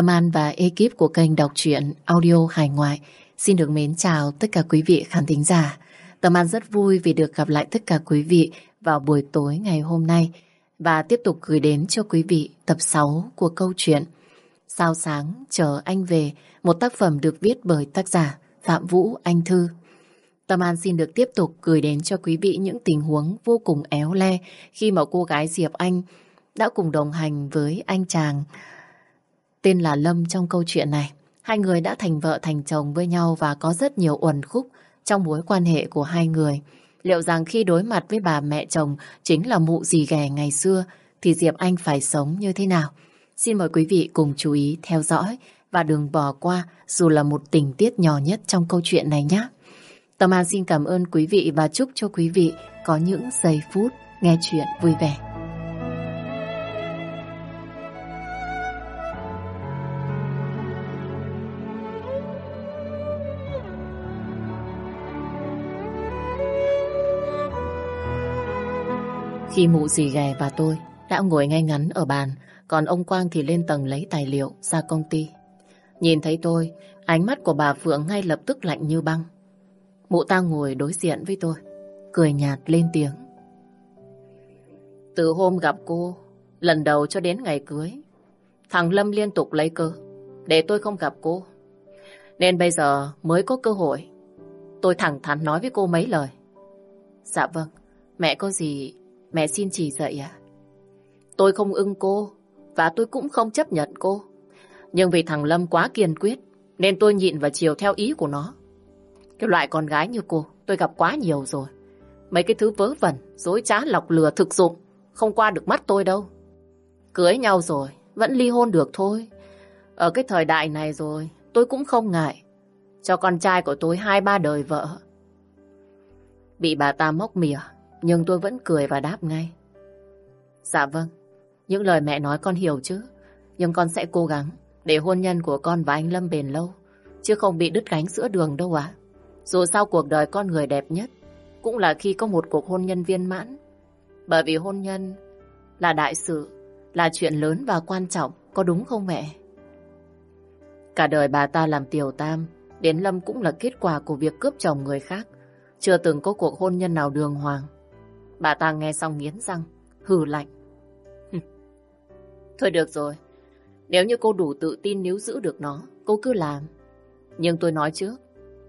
Tâm An và ekip của kênh đọc truyện audio hải ngoại xin được mến chào tất cả quý vị khán thính giả. Tâm An rất vui vì được gặp lại tất cả quý vị vào buổi tối ngày hôm nay và tiếp tục gửi đến cho quý vị tập 6 của câu chuyện Sao sáng chờ anh về, một tác phẩm được viết bởi tác giả Phạm Vũ Anh Thư. Tâm An xin được tiếp tục gửi đến cho quý vị những tình huống vô cùng éo le khi mà cô gái Diệp Anh đã cùng đồng hành với anh chàng tên là Lâm trong câu chuyện này. Hai người đã thành vợ thành chồng với nhau và có rất nhiều uẩn khúc trong mối quan hệ của hai người. Liệu rằng khi đối mặt với bà mẹ chồng chính là mụ gì ghẻ ngày xưa, thì Diệp Anh phải sống như thế nào? Xin mời quý vị cùng chú ý theo dõi và đừng bỏ qua dù là một tình tiết nhỏ nhất trong câu chuyện này nhé. Tâm An xin cảm ơn quý vị và chúc cho quý vị có những giây phút nghe chuyện vui vẻ. Khi mụ dì ghè và tôi đã ngồi ngay ngắn ở bàn, còn ông Quang thì lên tầng lấy tài liệu ra công ty. Nhìn thấy tôi, ánh mắt của bà Phượng ngay lập tức lạnh như băng. Mụ ta ngồi đối diện với tôi, cười nhạt lên tiếng. Từ hôm gặp cô, lần đầu cho đến ngày cưới, thằng Lâm liên tục lấy cơ, để tôi không gặp cô. Nên bây giờ mới có cơ hội, tôi thẳng thắn nói với cô mấy lời. Dạ vâng, mẹ có gì Mẹ xin chỉ dạy à? Tôi không ưng cô và tôi cũng không chấp nhận cô. Nhưng vì thằng Lâm quá kiên quyết nên tôi nhịn và chiều theo ý của nó. Cái loại con gái như cô tôi gặp quá nhiều rồi. Mấy cái thứ vớ vẩn, dối trá lọc lừa thực dụng không qua được mắt tôi đâu. Cưới nhau rồi, vẫn ly hôn được thôi. Ở cái thời đại này rồi, tôi cũng không ngại. Cho con trai của tôi hai ba đời vợ. Bị bà ta móc mỉa, nhưng tôi vẫn cười và đáp ngay. Dạ vâng, những lời mẹ nói con hiểu chứ. Nhưng con sẽ cố gắng để hôn nhân của con và anh Lâm bền lâu. Chứ không bị đứt gánh giữa đường đâu ạ. Dù sao cuộc đời con người đẹp nhất cũng là khi có một cuộc hôn nhân viên mãn. Bởi vì hôn nhân là đại sự, là chuyện lớn và quan trọng, có đúng không mẹ? Cả đời bà ta làm tiểu tam, đến Lâm cũng là kết quả của việc cướp chồng người khác. Chưa từng có cuộc hôn nhân nào đường hoàng. Bà ta nghe xong nghiến răng, hừ lạnh. Thôi được rồi, nếu như cô đủ tự tin nếu giữ được nó, cô cứ làm. Nhưng tôi nói trước,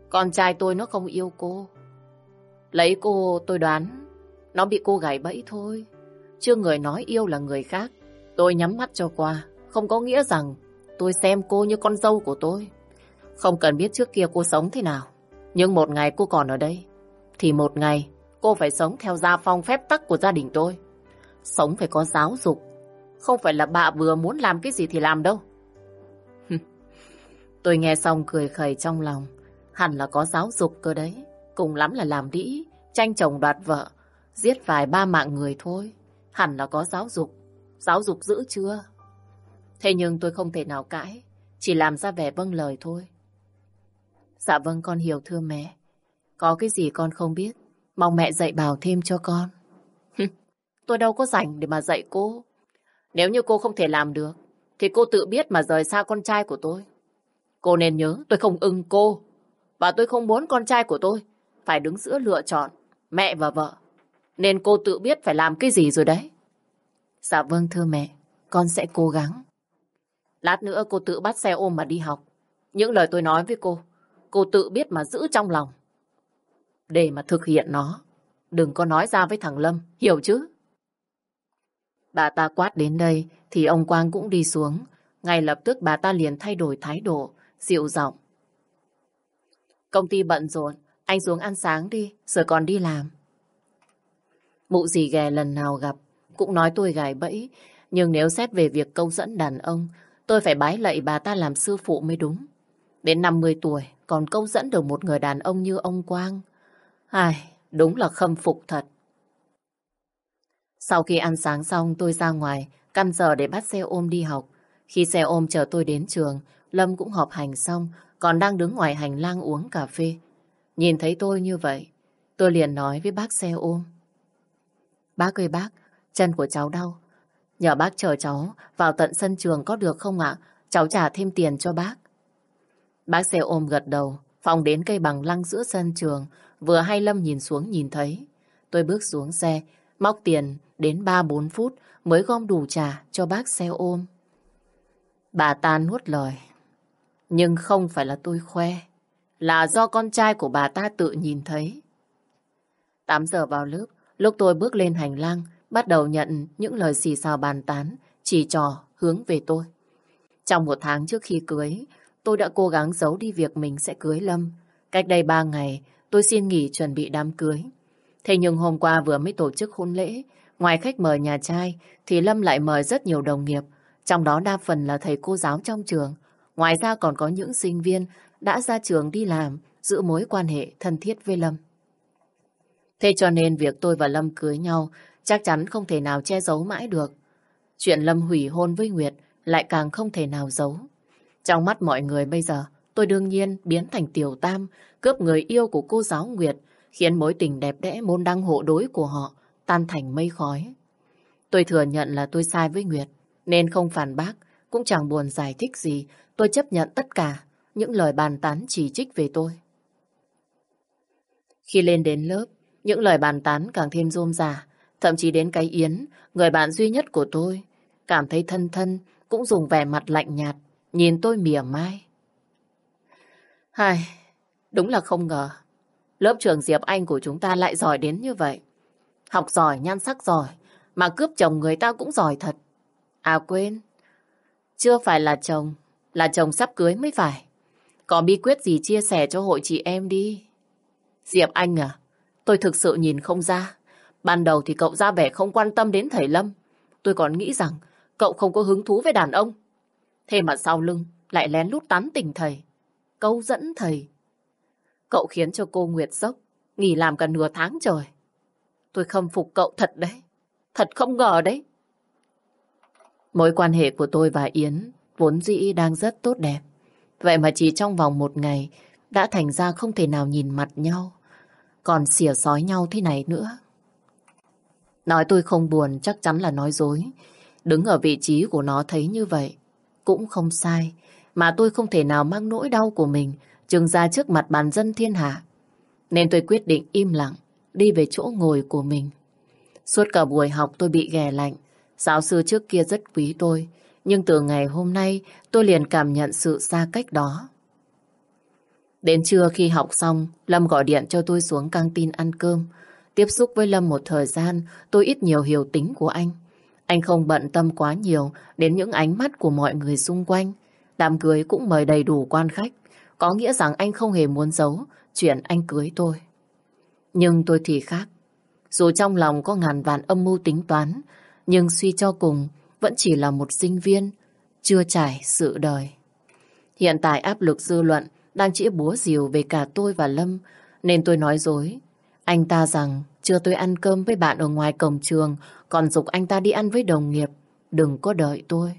con trai tôi nó không yêu cô. Lấy cô tôi đoán, nó bị cô gãy bẫy thôi. Chưa người nói yêu là người khác. Tôi nhắm mắt cho qua, không có nghĩa rằng tôi xem cô như con dâu của tôi. Không cần biết trước kia cô sống thế nào. Nhưng một ngày cô còn ở đây, thì một ngày Cô phải sống theo gia phong phép tắc của gia đình tôi. Sống phải có giáo dục. Không phải là bà vừa muốn làm cái gì thì làm đâu. tôi nghe xong cười khẩy trong lòng. Hẳn là có giáo dục cơ đấy. Cùng lắm là làm đĩ, tranh chồng đoạt vợ, giết vài ba mạng người thôi. Hẳn là có giáo dục. Giáo dục giữ chưa? Thế nhưng tôi không thể nào cãi, chỉ làm ra vẻ vâng lời thôi. Dạ vâng con hiểu thưa mẹ. Có cái gì con không biết, Mong mẹ dạy bảo thêm cho con. tôi đâu có rảnh để mà dạy cô. Nếu như cô không thể làm được, thì cô tự biết mà rời xa con trai của tôi. Cô nên nhớ tôi không ưng cô. Và tôi không muốn con trai của tôi phải đứng giữa lựa chọn mẹ và vợ. Nên cô tự biết phải làm cái gì rồi đấy. Dạ vâng thưa mẹ, con sẽ cố gắng. Lát nữa cô tự bắt xe ôm mà đi học. Những lời tôi nói với cô, cô tự biết mà giữ trong lòng để mà thực hiện nó. Đừng có nói ra với thằng Lâm, hiểu chứ? Bà ta quát đến đây thì ông Quang cũng đi xuống. Ngay lập tức bà ta liền thay đổi thái độ, dịu giọng. Công ty bận rộn, anh xuống ăn sáng đi, rồi còn đi làm. Mụ gì ghè lần nào gặp, cũng nói tôi gài bẫy. Nhưng nếu xét về việc câu dẫn đàn ông, tôi phải bái lạy bà ta làm sư phụ mới đúng. Đến 50 tuổi, còn câu dẫn được một người đàn ông như ông Quang. Ai, đúng là khâm phục thật. Sau khi ăn sáng xong tôi ra ngoài, căn giờ để bắt xe ôm đi học. Khi xe ôm chờ tôi đến trường, Lâm cũng họp hành xong, còn đang đứng ngoài hành lang uống cà phê. Nhìn thấy tôi như vậy, tôi liền nói với bác xe ôm. Bác ơi bác, chân của cháu đau. Nhờ bác chờ cháu vào tận sân trường có được không ạ? cháu trả thêm tiền cho bác. Bác xe ôm gật đầu, phòng đến cây bằng lăng giữa sân trường, vừa hay Lâm nhìn xuống nhìn thấy. Tôi bước xuống xe, móc tiền đến 3-4 phút mới gom đủ trả cho bác xe ôm. Bà ta nuốt lời. Nhưng không phải là tôi khoe, là do con trai của bà ta tự nhìn thấy. 8 giờ vào lớp, lúc tôi bước lên hành lang, bắt đầu nhận những lời xì xào bàn tán, chỉ trò hướng về tôi. Trong một tháng trước khi cưới, tôi đã cố gắng giấu đi việc mình sẽ cưới Lâm. Cách đây ba ngày, tôi xin nghỉ chuẩn bị đám cưới. Thế nhưng hôm qua vừa mới tổ chức hôn lễ, ngoài khách mời nhà trai, thì Lâm lại mời rất nhiều đồng nghiệp, trong đó đa phần là thầy cô giáo trong trường. Ngoài ra còn có những sinh viên đã ra trường đi làm, giữ mối quan hệ thân thiết với Lâm. Thế cho nên việc tôi và Lâm cưới nhau chắc chắn không thể nào che giấu mãi được. Chuyện Lâm hủy hôn với Nguyệt lại càng không thể nào giấu. Trong mắt mọi người bây giờ, tôi đương nhiên biến thành tiểu tam, cướp người yêu của cô giáo Nguyệt, khiến mối tình đẹp đẽ môn đăng hộ đối của họ tan thành mây khói. Tôi thừa nhận là tôi sai với Nguyệt, nên không phản bác, cũng chẳng buồn giải thích gì. Tôi chấp nhận tất cả những lời bàn tán chỉ trích về tôi. Khi lên đến lớp, những lời bàn tán càng thêm rôm rả, thậm chí đến cái Yến, người bạn duy nhất của tôi, cảm thấy thân thân, cũng dùng vẻ mặt lạnh nhạt, nhìn tôi mỉa mai. Hai, đúng là không ngờ, lớp trường Diệp Anh của chúng ta lại giỏi đến như vậy. Học giỏi, nhan sắc giỏi, mà cướp chồng người ta cũng giỏi thật. À quên, chưa phải là chồng, là chồng sắp cưới mới phải. Có bí quyết gì chia sẻ cho hội chị em đi. Diệp Anh à, tôi thực sự nhìn không ra. Ban đầu thì cậu ra vẻ không quan tâm đến thầy Lâm. Tôi còn nghĩ rằng cậu không có hứng thú với đàn ông. Thế mà sau lưng lại lén lút tán tỉnh thầy. Câu dẫn thầy. Cậu khiến cho cô Nguyệt sốc, nghỉ làm cả nửa tháng trời. Tôi khâm phục cậu thật đấy. Thật không ngờ đấy. Mối quan hệ của tôi và Yến vốn dĩ đang rất tốt đẹp. Vậy mà chỉ trong vòng một ngày đã thành ra không thể nào nhìn mặt nhau. Còn xỉa sói nhau thế này nữa. Nói tôi không buồn chắc chắn là nói dối. Đứng ở vị trí của nó thấy như vậy cũng không sai. Mà tôi không thể nào mang nỗi đau của mình trừng ra trước mặt bàn dân thiên hạ. Nên tôi quyết định im lặng đi về chỗ ngồi của mình. Suốt cả buổi học tôi bị ghẻ lạnh. Giáo sư trước kia rất quý tôi, nhưng từ ngày hôm nay tôi liền cảm nhận sự xa cách đó. Đến trưa khi học xong, Lâm gọi điện cho tôi xuống căng tin ăn cơm. Tiếp xúc với Lâm một thời gian, tôi ít nhiều hiểu tính của anh. Anh không bận tâm quá nhiều đến những ánh mắt của mọi người xung quanh. Đám cưới cũng mời đầy đủ quan khách, có nghĩa rằng anh không hề muốn giấu chuyện anh cưới tôi. Nhưng tôi thì khác. Dù trong lòng có ngàn vạn âm mưu tính toán, nhưng suy cho cùng vẫn chỉ là một sinh viên, chưa trải sự đời. Hiện tại áp lực dư luận đang chỉ búa rìu về cả tôi và Lâm, nên tôi nói dối. Anh ta rằng chưa tôi ăn cơm với bạn ở ngoài cổng trường, còn dục anh ta đi ăn với đồng nghiệp. Đừng có đợi tôi.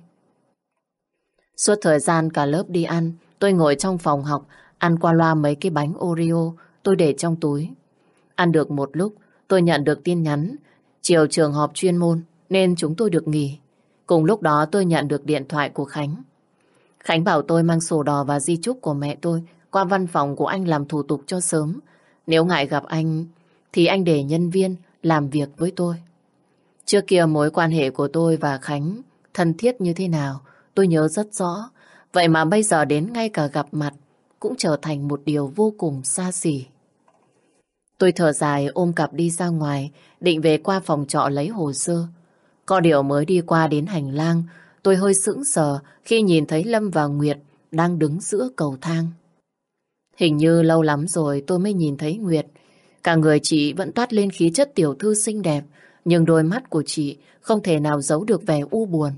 Suốt thời gian cả lớp đi ăn, tôi ngồi trong phòng học, ăn qua loa mấy cái bánh Oreo tôi để trong túi. Ăn được một lúc, tôi nhận được tin nhắn. Chiều trường họp chuyên môn, nên chúng tôi được nghỉ. Cùng lúc đó tôi nhận được điện thoại của Khánh. Khánh bảo tôi mang sổ đỏ và di chúc của mẹ tôi qua văn phòng của anh làm thủ tục cho sớm. Nếu ngại gặp anh, thì anh để nhân viên làm việc với tôi. Trước kia mối quan hệ của tôi và Khánh thân thiết như thế nào, tôi nhớ rất rõ. Vậy mà bây giờ đến ngay cả gặp mặt cũng trở thành một điều vô cùng xa xỉ. Tôi thở dài ôm cặp đi ra ngoài, định về qua phòng trọ lấy hồ sơ. Có điều mới đi qua đến hành lang, tôi hơi sững sờ khi nhìn thấy Lâm và Nguyệt đang đứng giữa cầu thang. Hình như lâu lắm rồi tôi mới nhìn thấy Nguyệt. Cả người chị vẫn toát lên khí chất tiểu thư xinh đẹp, nhưng đôi mắt của chị không thể nào giấu được vẻ u buồn.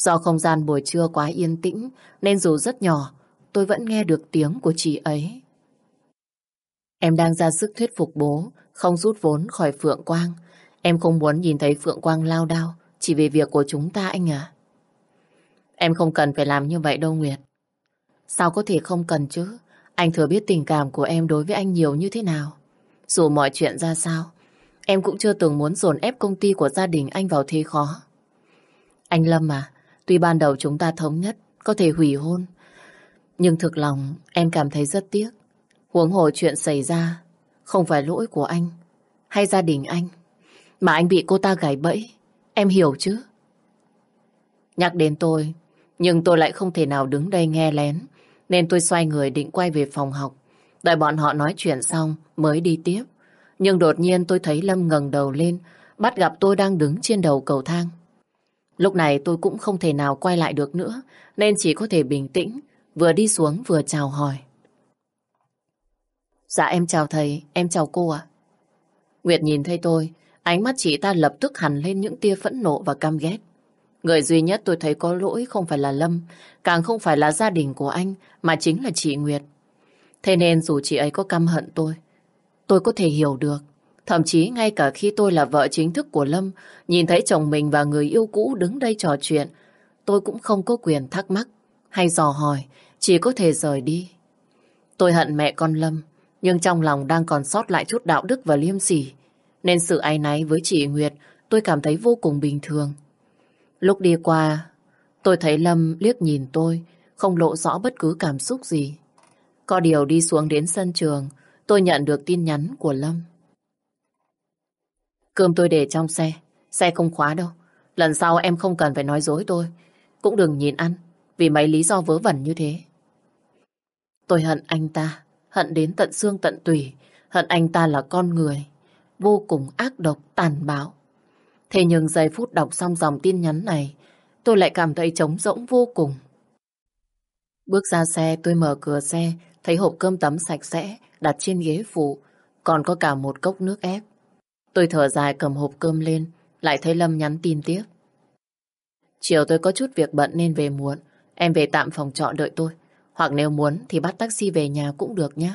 Do không gian buổi trưa quá yên tĩnh, nên dù rất nhỏ, tôi vẫn nghe được tiếng của chị ấy. Em đang ra sức thuyết phục bố, không rút vốn khỏi Phượng Quang. Em không muốn nhìn thấy Phượng Quang lao đao, chỉ vì việc của chúng ta anh à. Em không cần phải làm như vậy đâu Nguyệt. Sao có thể không cần chứ? Anh thừa biết tình cảm của em đối với anh nhiều như thế nào. Dù mọi chuyện ra sao, em cũng chưa từng muốn dồn ép công ty của gia đình anh vào thế khó. Anh Lâm à, tuy ban đầu chúng ta thống nhất có thể hủy hôn. Nhưng thực lòng em cảm thấy rất tiếc. Huống hồ chuyện xảy ra không phải lỗi của anh hay gia đình anh. Mà anh bị cô ta gài bẫy. Em hiểu chứ? Nhắc đến tôi, nhưng tôi lại không thể nào đứng đây nghe lén. Nên tôi xoay người định quay về phòng học. Đợi bọn họ nói chuyện xong mới đi tiếp. Nhưng đột nhiên tôi thấy Lâm ngẩng đầu lên, bắt gặp tôi đang đứng trên đầu cầu thang. Lúc này tôi cũng không thể nào quay lại được nữa, nên chỉ có thể bình tĩnh, vừa đi xuống vừa chào hỏi. Dạ em chào thầy, em chào cô ạ. Nguyệt nhìn thấy tôi, ánh mắt chị ta lập tức hằn lên những tia phẫn nộ và căm ghét. Người duy nhất tôi thấy có lỗi không phải là Lâm, càng không phải là gia đình của anh, mà chính là chị Nguyệt. Thế nên dù chị ấy có căm hận tôi, tôi có thể hiểu được. Thậm chí ngay cả khi tôi là vợ chính thức của Lâm, nhìn thấy chồng mình và người yêu cũ đứng đây trò chuyện, tôi cũng không có quyền thắc mắc hay dò hỏi, chỉ có thể rời đi. Tôi hận mẹ con Lâm, nhưng trong lòng đang còn sót lại chút đạo đức và liêm sỉ. Nên sự ái náy với chị Nguyệt tôi cảm thấy vô cùng bình thường. Lúc đi qua, tôi thấy Lâm liếc nhìn tôi, không lộ rõ bất cứ cảm xúc gì. Có điều đi xuống đến sân trường, tôi nhận được tin nhắn của Lâm. Cơm tôi để trong xe, xe không khóa đâu. Lần sau em không cần phải nói dối tôi. Cũng đừng nhìn ăn, vì mấy lý do vớ vẩn như thế. Tôi hận anh ta, hận đến tận xương tận tủy, hận anh ta là con người, vô cùng ác độc, tàn bạo. Thế nhưng giây phút đọc xong dòng tin nhắn này, tôi lại cảm thấy trống rỗng vô cùng. Bước ra xe, tôi mở cửa xe, thấy hộp cơm tấm sạch sẽ đặt trên ghế phụ, còn có cả một cốc nước ép. Tôi thở dài cầm hộp cơm lên, lại thấy Lâm nhắn tin tiếp. Chiều tôi có chút việc bận nên về muộn, em về tạm phòng trọ đợi tôi. Hoặc nếu muốn thì bắt taxi về nhà cũng được nhé.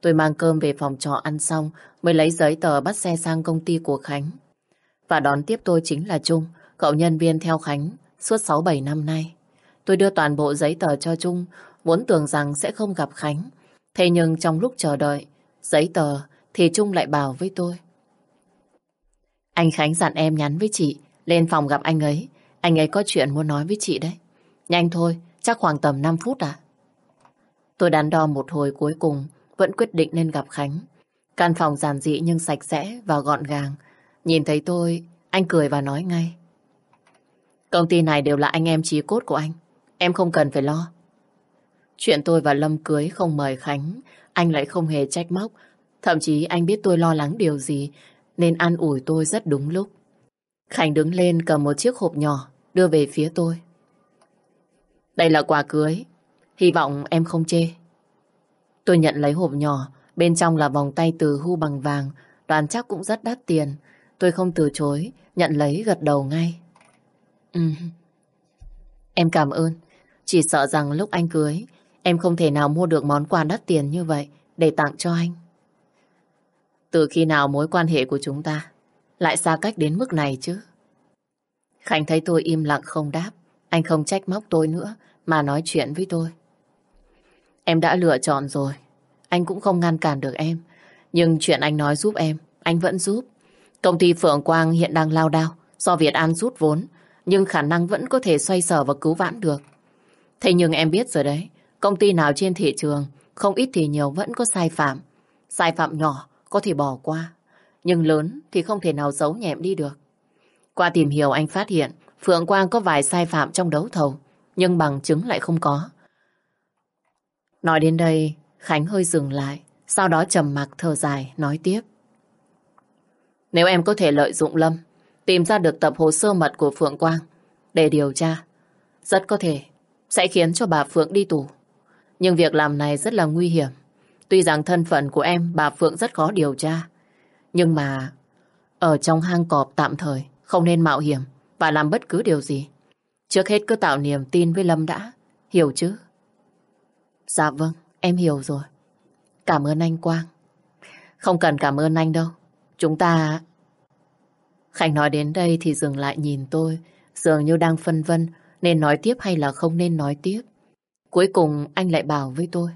Tôi mang cơm về phòng trọ ăn xong mới lấy giấy tờ bắt xe sang công ty của Khánh. Và đón tiếp tôi chính là Trung, cậu nhân viên theo Khánh suốt 6-7 năm nay. Tôi đưa toàn bộ giấy tờ cho Trung, vốn tưởng rằng sẽ không gặp Khánh. Thế nhưng trong lúc chờ đợi, giấy tờ thì Trung lại bảo với tôi. Anh Khánh dặn em nhắn với chị, lên phòng gặp anh ấy. Anh ấy có chuyện muốn nói với chị đấy. Nhanh thôi, chắc khoảng tầm 5 phút à? Tôi đắn đo một hồi cuối cùng, vẫn quyết định nên gặp Khánh. Căn phòng giản dị nhưng sạch sẽ và gọn gàng. Nhìn thấy tôi, anh cười và nói ngay. Công ty này đều là anh em chí cốt của anh. Em không cần phải lo. Chuyện tôi và Lâm cưới không mời Khánh, anh lại không hề trách móc. Thậm chí anh biết tôi lo lắng điều gì, nên an ủi tôi rất đúng lúc. Khánh đứng lên cầm một chiếc hộp nhỏ, đưa về phía tôi. Đây là quà cưới, hy vọng em không chê. Tôi nhận lấy hộp nhỏ, bên trong là vòng tay từ hu bằng vàng, đoán chắc cũng rất đắt tiền. Tôi không từ chối, nhận lấy gật đầu ngay. Ừ. Em cảm ơn. Chỉ sợ rằng lúc anh cưới, em không thể nào mua được món quà đắt tiền như vậy để tặng cho anh. Từ khi nào mối quan hệ của chúng ta lại xa cách đến mức này chứ? Khánh thấy tôi im lặng không đáp. Anh không trách móc tôi nữa mà nói chuyện với tôi. Em đã lựa chọn rồi. Anh cũng không ngăn cản được em. Nhưng chuyện anh nói giúp em, anh vẫn giúp. Công ty Phượng Quang hiện đang lao đao do Việt An rút vốn, nhưng khả năng vẫn có thể xoay sở và cứu vãn được. Thế nhưng em biết rồi đấy, công ty nào trên thị trường, không ít thì nhiều vẫn có sai phạm. Sai phạm nhỏ có thể bỏ qua, nhưng lớn thì không thể nào giấu nhẹm đi được. Qua tìm hiểu anh phát hiện Phượng Quang có vài sai phạm trong đấu thầu, nhưng bằng chứng lại không có. Nói đến đây, Khánh hơi dừng lại, sau đó trầm mặc thở dài, nói tiếp. Nếu em có thể lợi dụng Lâm, tìm ra được tập hồ sơ mật của Phượng Quang để điều tra, rất có thể sẽ khiến cho bà Phượng đi tù. Nhưng việc làm này rất là nguy hiểm. Tuy rằng thân phận của em bà Phượng rất khó điều tra, nhưng mà ở trong hang cọp tạm thời không nên mạo hiểm và làm bất cứ điều gì. Trước hết cứ tạo niềm tin với Lâm đã, hiểu chứ? Dạ vâng, em hiểu rồi. Cảm ơn anh Quang. Không cần cảm ơn anh đâu. Chúng ta... Khánh nói đến đây thì dừng lại nhìn tôi, dường như đang phân vân nên nói tiếp hay là không nên nói tiếp. Cuối cùng anh lại bảo với tôi.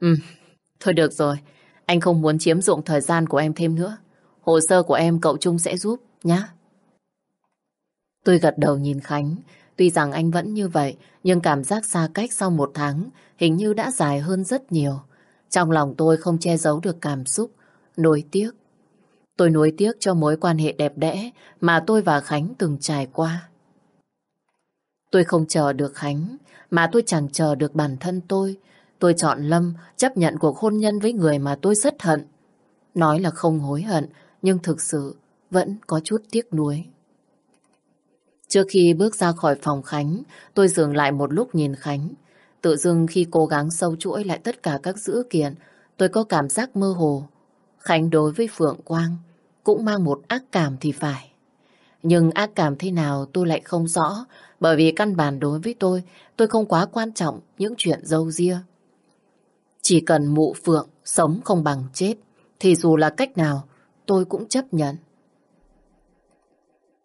Ừ, thôi được rồi. Anh không muốn chiếm dụng thời gian của em thêm nữa. Hồ sơ của em cậu Trung sẽ giúp, nhá. Tôi gật đầu nhìn Khánh, Tuy rằng anh vẫn như vậy, nhưng cảm giác xa cách sau một tháng hình như đã dài hơn rất nhiều. Trong lòng tôi không che giấu được cảm xúc, nối tiếc. Tôi nối tiếc cho mối quan hệ đẹp đẽ mà tôi và Khánh từng trải qua. Tôi không chờ được Khánh, mà tôi chẳng chờ được bản thân tôi. Tôi chọn Lâm chấp nhận cuộc hôn nhân với người mà tôi rất hận. Nói là không hối hận, nhưng thực sự vẫn có chút tiếc nuối. Trước khi bước ra khỏi phòng Khánh, tôi dừng lại một lúc nhìn Khánh. Tự dưng khi cố gắng sâu chuỗi lại tất cả các dữ kiện, tôi có cảm giác mơ hồ. Khánh đối với Phượng Quang cũng mang một ác cảm thì phải. Nhưng ác cảm thế nào tôi lại không rõ, bởi vì căn bản đối với tôi, tôi không quá quan trọng những chuyện dâu ria. Chỉ cần mụ Phượng sống không bằng chết, thì dù là cách nào, tôi cũng chấp nhận.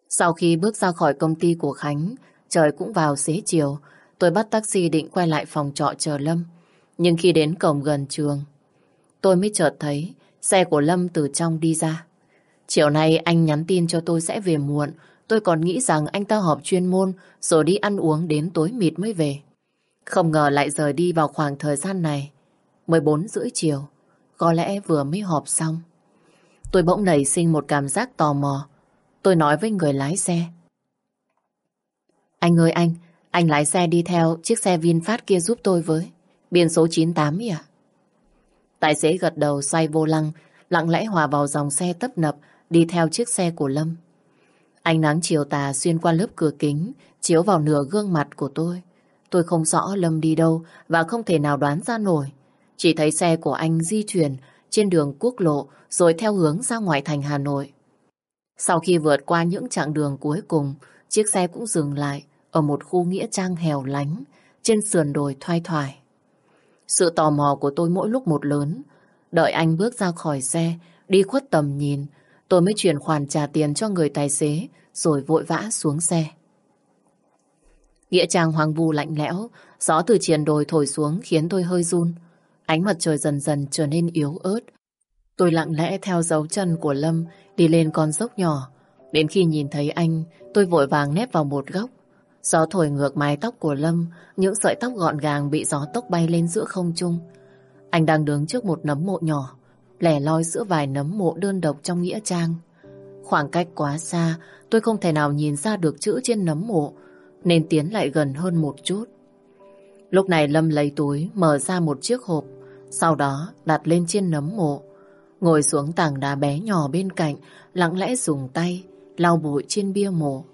Sau khi bước ra khỏi công ty của Khánh, trời cũng vào xế chiều, tôi bắt taxi định quay lại phòng trọ chờ Lâm. Nhưng khi đến cổng gần trường, tôi mới chợt thấy xe của Lâm từ trong đi ra. Chiều nay anh nhắn tin cho tôi sẽ về muộn, tôi còn nghĩ rằng anh ta họp chuyên môn rồi đi ăn uống đến tối mịt mới về. Không ngờ lại rời đi vào khoảng thời gian này, 14 rưỡi chiều, có lẽ vừa mới họp xong. Tôi bỗng nảy sinh một cảm giác tò mò, Tôi nói với người lái xe. Anh ơi anh, anh lái xe đi theo chiếc xe VinFast kia giúp tôi với. Biển số 98 ý à? Tài xế gật đầu xoay vô lăng, lặng lẽ hòa vào dòng xe tấp nập đi theo chiếc xe của Lâm. Ánh nắng chiều tà xuyên qua lớp cửa kính, chiếu vào nửa gương mặt của tôi. Tôi không rõ Lâm đi đâu và không thể nào đoán ra nổi. Chỉ thấy xe của anh di chuyển trên đường quốc lộ rồi theo hướng ra ngoài thành Hà Nội. Sau khi vượt qua những chặng đường cuối cùng, chiếc xe cũng dừng lại ở một khu nghĩa trang hẻo lánh trên sườn đồi thoai thoải. Sự tò mò của tôi mỗi lúc một lớn. Đợi anh bước ra khỏi xe, đi khuất tầm nhìn, tôi mới chuyển khoản trả tiền cho người tài xế rồi vội vã xuống xe. Nghĩa trang hoang vu lạnh lẽo, gió từ triền đồi thổi xuống khiến tôi hơi run. Ánh mặt trời dần dần trở nên yếu ớt. Tôi lặng lẽ theo dấu chân của Lâm đi lên con dốc nhỏ. Đến khi nhìn thấy anh, tôi vội vàng nép vào một góc. Gió thổi ngược mái tóc của Lâm, những sợi tóc gọn gàng bị gió tốc bay lên giữa không trung. Anh đang đứng trước một nấm mộ nhỏ, lẻ loi giữa vài nấm mộ đơn độc trong nghĩa trang. Khoảng cách quá xa, tôi không thể nào nhìn ra được chữ trên nấm mộ, nên tiến lại gần hơn một chút. Lúc này Lâm lấy túi, mở ra một chiếc hộp, sau đó đặt lên trên nấm mộ. Ngồi xuống tảng đá bé nhỏ bên cạnh, lặng lẽ dùng tay, lau bụi trên bia mộ.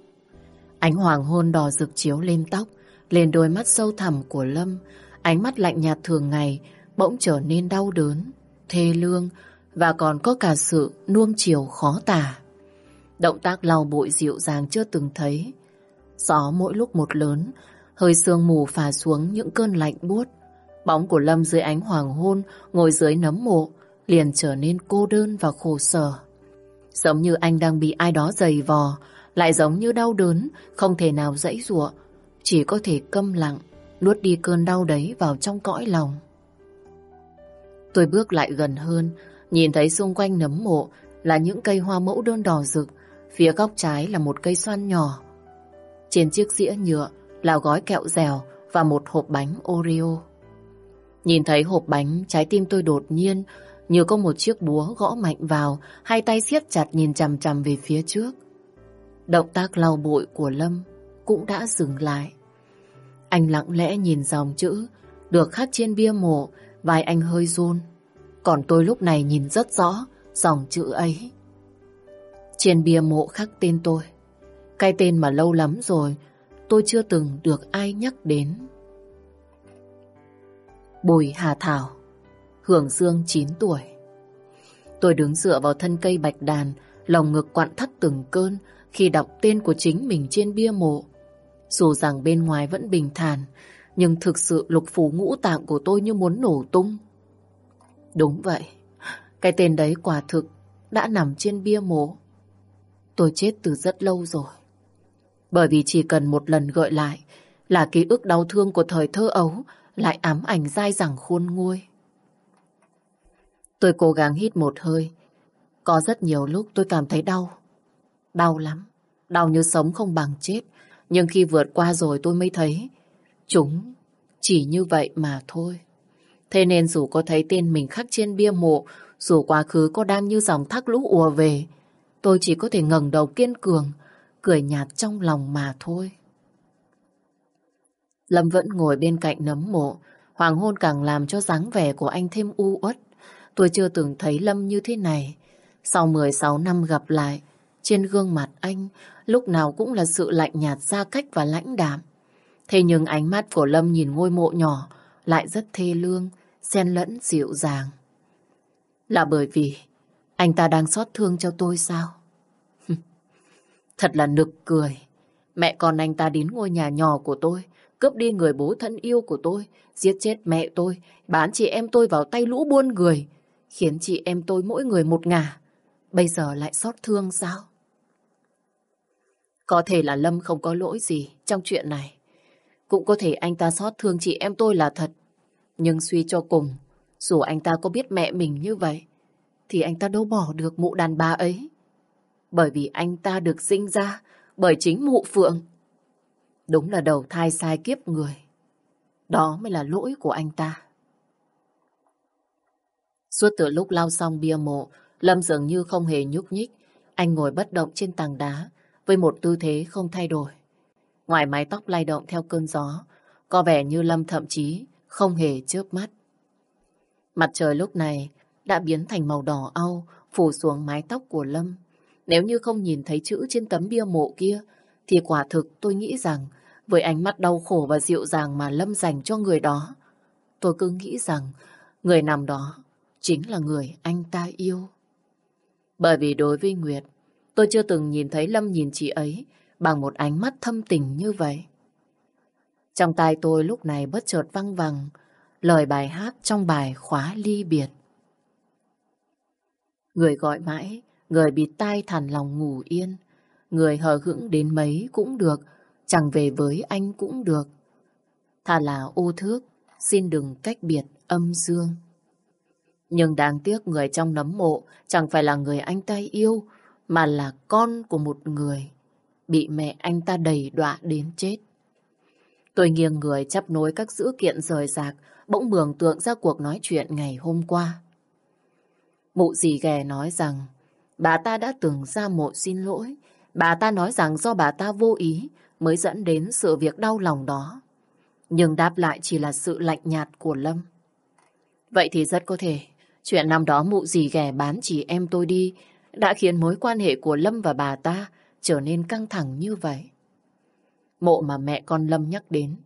Ánh hoàng hôn đỏ rực chiếu lên tóc, lên đôi mắt sâu thẳm của Lâm. Ánh mắt lạnh nhạt thường ngày, bỗng trở nên đau đớn, thê lương, và còn có cả sự nuông chiều khó tả. Động tác lau bụi dịu dàng chưa từng thấy. Gió mỗi lúc một lớn, hơi sương mù phả xuống những cơn lạnh buốt. Bóng của Lâm dưới ánh hoàng hôn ngồi dưới nấm mộ, liền trở nên cô đơn và khổ sở. Giống như anh đang bị ai đó giày vò, lại giống như đau đớn, không thể nào dãy giụa, chỉ có thể câm lặng, nuốt đi cơn đau đấy vào trong cõi lòng. Tôi bước lại gần hơn, nhìn thấy xung quanh nấm mộ là những cây hoa mẫu đơn đỏ rực, phía góc trái là một cây xoan nhỏ. Trên chiếc dĩa nhựa là gói kẹo dẻo và một hộp bánh Oreo. Nhìn thấy hộp bánh, trái tim tôi đột nhiên như có một chiếc búa gõ mạnh vào, hai tay siết chặt nhìn chằm chằm về phía trước. Động tác lau bụi của Lâm cũng đã dừng lại. Anh lặng lẽ nhìn dòng chữ được khắc trên bia mộ, vai anh hơi run. Còn tôi lúc này nhìn rất rõ dòng chữ ấy. Trên bia mộ khắc tên tôi. Cái tên mà lâu lắm rồi tôi chưa từng được ai nhắc đến. Bùi Hà Thảo Hưởng Dương 9 tuổi. Tôi đứng dựa vào thân cây bạch đàn, lòng ngực quặn thắt từng cơn khi đọc tên của chính mình trên bia mộ. Dù rằng bên ngoài vẫn bình thản, nhưng thực sự lục phủ ngũ tạng của tôi như muốn nổ tung. Đúng vậy, cái tên đấy quả thực đã nằm trên bia mộ. Tôi chết từ rất lâu rồi. Bởi vì chỉ cần một lần gợi lại là ký ức đau thương của thời thơ ấu lại ám ảnh dai dẳng khôn nguôi. Tôi cố gắng hít một hơi. Có rất nhiều lúc tôi cảm thấy đau. Đau lắm. Đau như sống không bằng chết. Nhưng khi vượt qua rồi tôi mới thấy chúng chỉ như vậy mà thôi. Thế nên dù có thấy tên mình khắc trên bia mộ, dù quá khứ có đang như dòng thác lũ ùa về, tôi chỉ có thể ngẩng đầu kiên cường, cười nhạt trong lòng mà thôi. Lâm vẫn ngồi bên cạnh nấm mộ, hoàng hôn càng làm cho dáng vẻ của anh thêm u uất. Tôi chưa từng thấy Lâm như thế này. Sau 16 năm gặp lại, trên gương mặt anh lúc nào cũng là sự lạnh nhạt xa cách và lãnh đạm. Thế nhưng ánh mắt của Lâm nhìn ngôi mộ nhỏ lại rất thê lương, xen lẫn dịu dàng. Là bởi vì anh ta đang xót thương cho tôi sao? Thật là nực cười. Mẹ con anh ta đến ngôi nhà nhỏ của tôi, cướp đi người bố thân yêu của tôi, giết chết mẹ tôi, bán chị em tôi vào tay lũ buôn người, khiến chị em tôi mỗi người một ngả. Bây giờ lại xót thương sao? Có thể là Lâm không có lỗi gì trong chuyện này. Cũng có thể anh ta xót thương chị em tôi là thật. Nhưng suy cho cùng, dù anh ta có biết mẹ mình như vậy, thì anh ta đâu bỏ được mụ đàn bà ấy. Bởi vì anh ta được sinh ra bởi chính mụ Phượng. Đúng là đầu thai sai kiếp người. Đó mới là lỗi của anh ta. Suốt từ lúc lao xong bia mộ, Lâm dường như không hề nhúc nhích. Anh ngồi bất động trên tảng đá, với một tư thế không thay đổi. Ngoài mái tóc lay động theo cơn gió, có vẻ như Lâm thậm chí không hề chớp mắt. Mặt trời lúc này đã biến thành màu đỏ au, phủ xuống mái tóc của Lâm. Nếu như không nhìn thấy chữ trên tấm bia mộ kia, thì quả thực tôi nghĩ rằng với ánh mắt đau khổ và dịu dàng mà Lâm dành cho người đó, tôi cứ nghĩ rằng người nằm đó chính là người anh ta yêu. Bởi vì đối với Nguyệt, tôi chưa từng nhìn thấy Lâm nhìn chị ấy bằng một ánh mắt thâm tình như vậy. Trong tai tôi lúc này bất chợt văng vẳng lời bài hát trong bài khóa ly biệt. Người gọi mãi, người bịt tai thản lòng ngủ yên. Người hờ hững đến mấy cũng được, chẳng về với anh cũng được. Thà là ô thước, xin đừng cách biệt âm dương. Nhưng đáng tiếc người trong nấm mộ chẳng phải là người anh ta yêu, mà là con của một người bị mẹ anh ta đầy đọa đến chết. Tôi nghiêng người chấp nối các dữ kiện rời rạc, bỗng mường tượng ra cuộc nói chuyện ngày hôm qua. Mụ dì ghè nói rằng bà ta đã từng ra mộ xin lỗi. Bà ta nói rằng do bà ta vô ý mới dẫn đến sự việc đau lòng đó. Nhưng đáp lại chỉ là sự lạnh nhạt của Lâm. Vậy thì rất có thể chuyện năm đó mụ gì ghẻ bán chỉ em tôi đi đã khiến mối quan hệ của Lâm và bà ta trở nên căng thẳng như vậy. Mộ mà mẹ con Lâm nhắc đến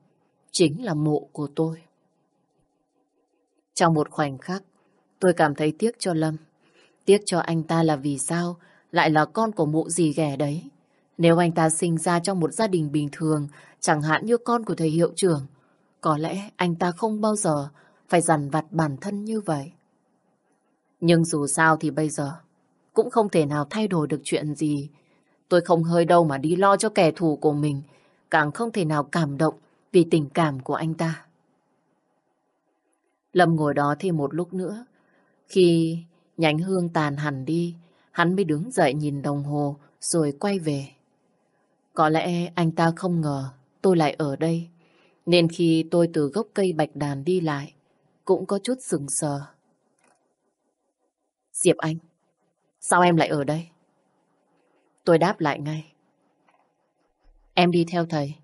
chính là mộ của tôi. Trong một khoảnh khắc, tôi cảm thấy tiếc cho Lâm. Tiếc cho anh ta là vì sao lại là con của mụ gì ghẻ đấy. Nếu anh ta sinh ra trong một gia đình bình thường, chẳng hạn như con của thầy hiệu trưởng, có lẽ anh ta không bao giờ phải dằn vặt bản thân như vậy. Nhưng dù sao thì bây giờ cũng không thể nào thay đổi được chuyện gì. Tôi không hơi đâu mà đi lo cho kẻ thù của mình, càng không thể nào cảm động vì tình cảm của anh ta. Lâm ngồi đó thêm một lúc nữa. Khi nhánh hương tàn hẳn đi, hắn mới đứng dậy nhìn đồng hồ rồi quay về. Có lẽ anh ta không ngờ tôi lại ở đây, nên khi tôi từ gốc cây bạch đàn đi lại, cũng có chút sừng sờ. Diệp Anh, sao em lại ở đây? Tôi đáp lại ngay. Em đi theo thầy.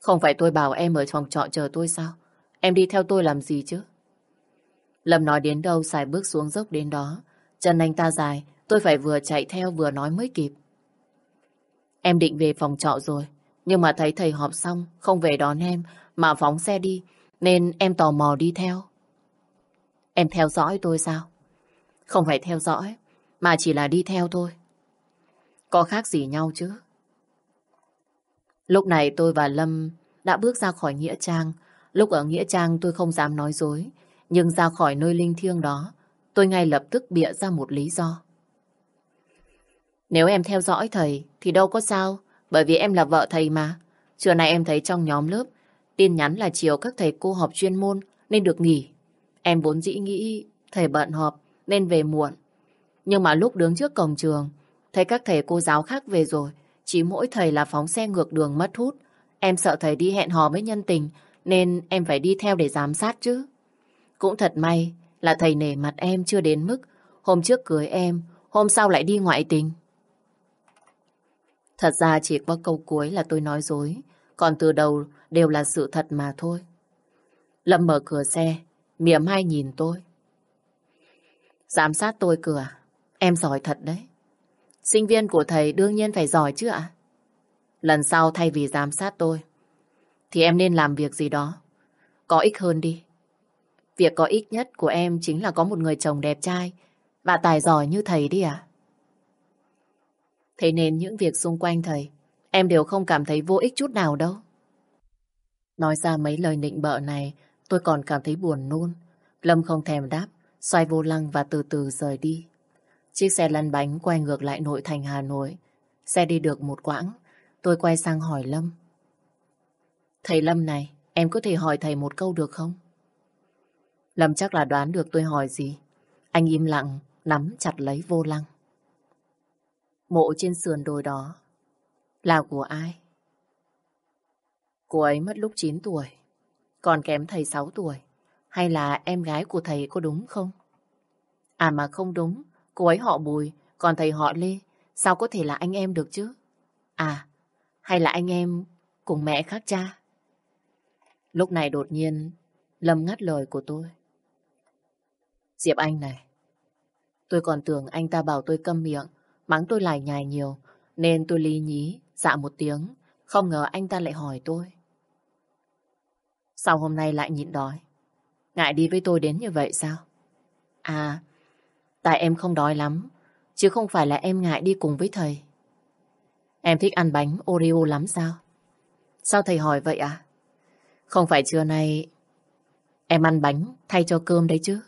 Không phải tôi bảo em ở phòng trọ chờ tôi sao? Em đi theo tôi làm gì chứ? Lâm nói đến đâu xài bước xuống dốc đến đó. Chân anh ta dài, tôi phải vừa chạy theo vừa nói mới kịp. Em định về phòng trọ rồi, nhưng mà thấy thầy họp xong, không về đón em, mà phóng xe đi, nên em tò mò đi theo. Em theo dõi tôi sao? Không phải theo dõi, mà chỉ là đi theo thôi. Có khác gì nhau chứ? Lúc này tôi và Lâm đã bước ra khỏi Nghĩa Trang. Lúc ở Nghĩa Trang tôi không dám nói dối, nhưng ra khỏi nơi linh thiêng đó, tôi ngay lập tức bịa ra một lý do. Nếu em theo dõi thầy thì đâu có sao, bởi vì em là vợ thầy mà. Trưa nay em thấy trong nhóm lớp, tin nhắn là chiều các thầy cô họp chuyên môn nên được nghỉ. Em vốn dĩ nghĩ thầy bận họp nên về muộn. Nhưng mà lúc đứng trước cổng trường, thấy các thầy cô giáo khác về rồi, Chỉ mỗi thầy là phóng xe ngược đường mất hút. Em sợ thầy đi hẹn hò với nhân tình, nên em phải đi theo để giám sát chứ. Cũng thật may là thầy nể mặt em chưa đến mức hôm trước cưới em, hôm sau lại đi ngoại tình. Thật ra chỉ có câu cuối là tôi nói dối, còn từ đầu đều là sự thật mà thôi. Lâm mở cửa xe, mỉa mai nhìn tôi. Giám sát tôi cửa, em giỏi thật đấy. Sinh viên của thầy đương nhiên phải giỏi chứ ạ. Lần sau thay vì giám sát tôi, thì em nên làm việc gì đó. Có ích hơn đi. Việc có ích nhất của em chính là có một người chồng đẹp trai và tài giỏi như thầy đi à. Thế nên những việc xung quanh thầy, em đều không cảm thấy vô ích chút nào đâu. Nói ra mấy lời nịnh bợ này, tôi còn cảm thấy buồn nôn. Lâm không thèm đáp, xoay vô lăng và từ từ rời đi. Chiếc xe lăn bánh quay ngược lại nội thành Hà Nội. Xe đi được một quãng, tôi quay sang hỏi Lâm. Thầy Lâm này, em có thể hỏi thầy một câu được không? Lâm chắc là đoán được tôi hỏi gì. Anh im lặng, nắm chặt lấy vô lăng. Mộ trên sườn đồi đó là của ai? Cô ấy mất lúc 9 tuổi, còn kém thầy 6 tuổi. Hay là em gái của thầy có đúng không? À mà không đúng, cô ấy họ Bùi, còn thầy họ Lê. Sao có thể là anh em được chứ? À, hay là anh em cùng mẹ khác cha? Lúc này đột nhiên, Lâm ngắt lời của tôi. Diệp Anh này, tôi còn tưởng anh ta bảo tôi câm miệng, mắng tôi lải nhài nhiều, nên tôi lý nhí, dạ một tiếng, không ngờ anh ta lại hỏi tôi. Sao hôm nay lại nhịn đói? Ngại đi với tôi đến như vậy sao? À, tại em không đói lắm, chứ không phải là em ngại đi cùng với thầy. Em thích ăn bánh Oreo lắm sao? Sao thầy hỏi vậy à? Không phải trưa nay em ăn bánh thay cho cơm đấy chứ?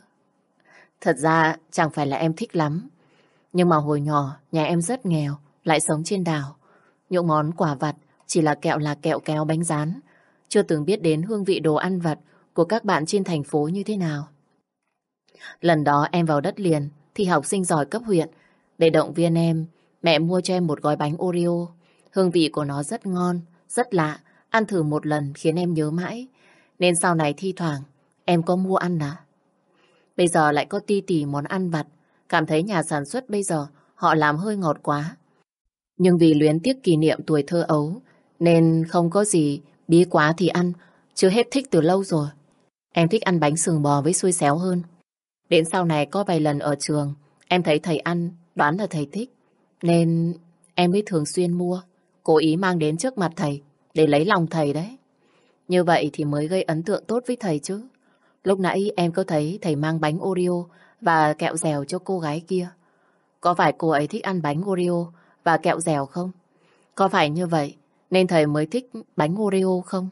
Thật ra chẳng phải là em thích lắm. Nhưng mà hồi nhỏ nhà em rất nghèo, lại sống trên đảo. Những món quả vặt chỉ là kẹo là kẹo kéo bánh rán. Chưa từng biết đến hương vị đồ ăn vặt của các bạn trên thành phố như thế nào. Lần đó em vào đất liền thì học sinh giỏi cấp huyện. Để động viên em, mẹ mua cho em một gói bánh Oreo. Hương vị của nó rất ngon, rất lạ. Ăn thử một lần khiến em nhớ mãi. Nên sau này thi thoảng em có mua ăn à? Bây giờ lại có ti tỉ món ăn vặt. Cảm thấy nhà sản xuất bây giờ, họ làm hơi ngọt quá. Nhưng vì luyến tiếc kỷ niệm tuổi thơ ấu, nên không có gì, bí quá thì ăn. Chưa hết thích từ lâu rồi. Em thích ăn bánh sừng bò với xôi xéo hơn. Đến sau này có vài lần ở trường, em thấy thầy ăn, đoán là thầy thích. Nên em mới thường xuyên mua. Cố ý mang đến trước mặt thầy, để lấy lòng thầy đấy. Như vậy thì mới gây ấn tượng tốt với thầy chứ. Lúc nãy em có thấy thầy mang bánh Oreo và kẹo dẻo cho cô gái kia. Có phải cô ấy thích ăn bánh Oreo và kẹo dẻo không? Có phải như vậy nên thầy mới thích bánh Oreo không?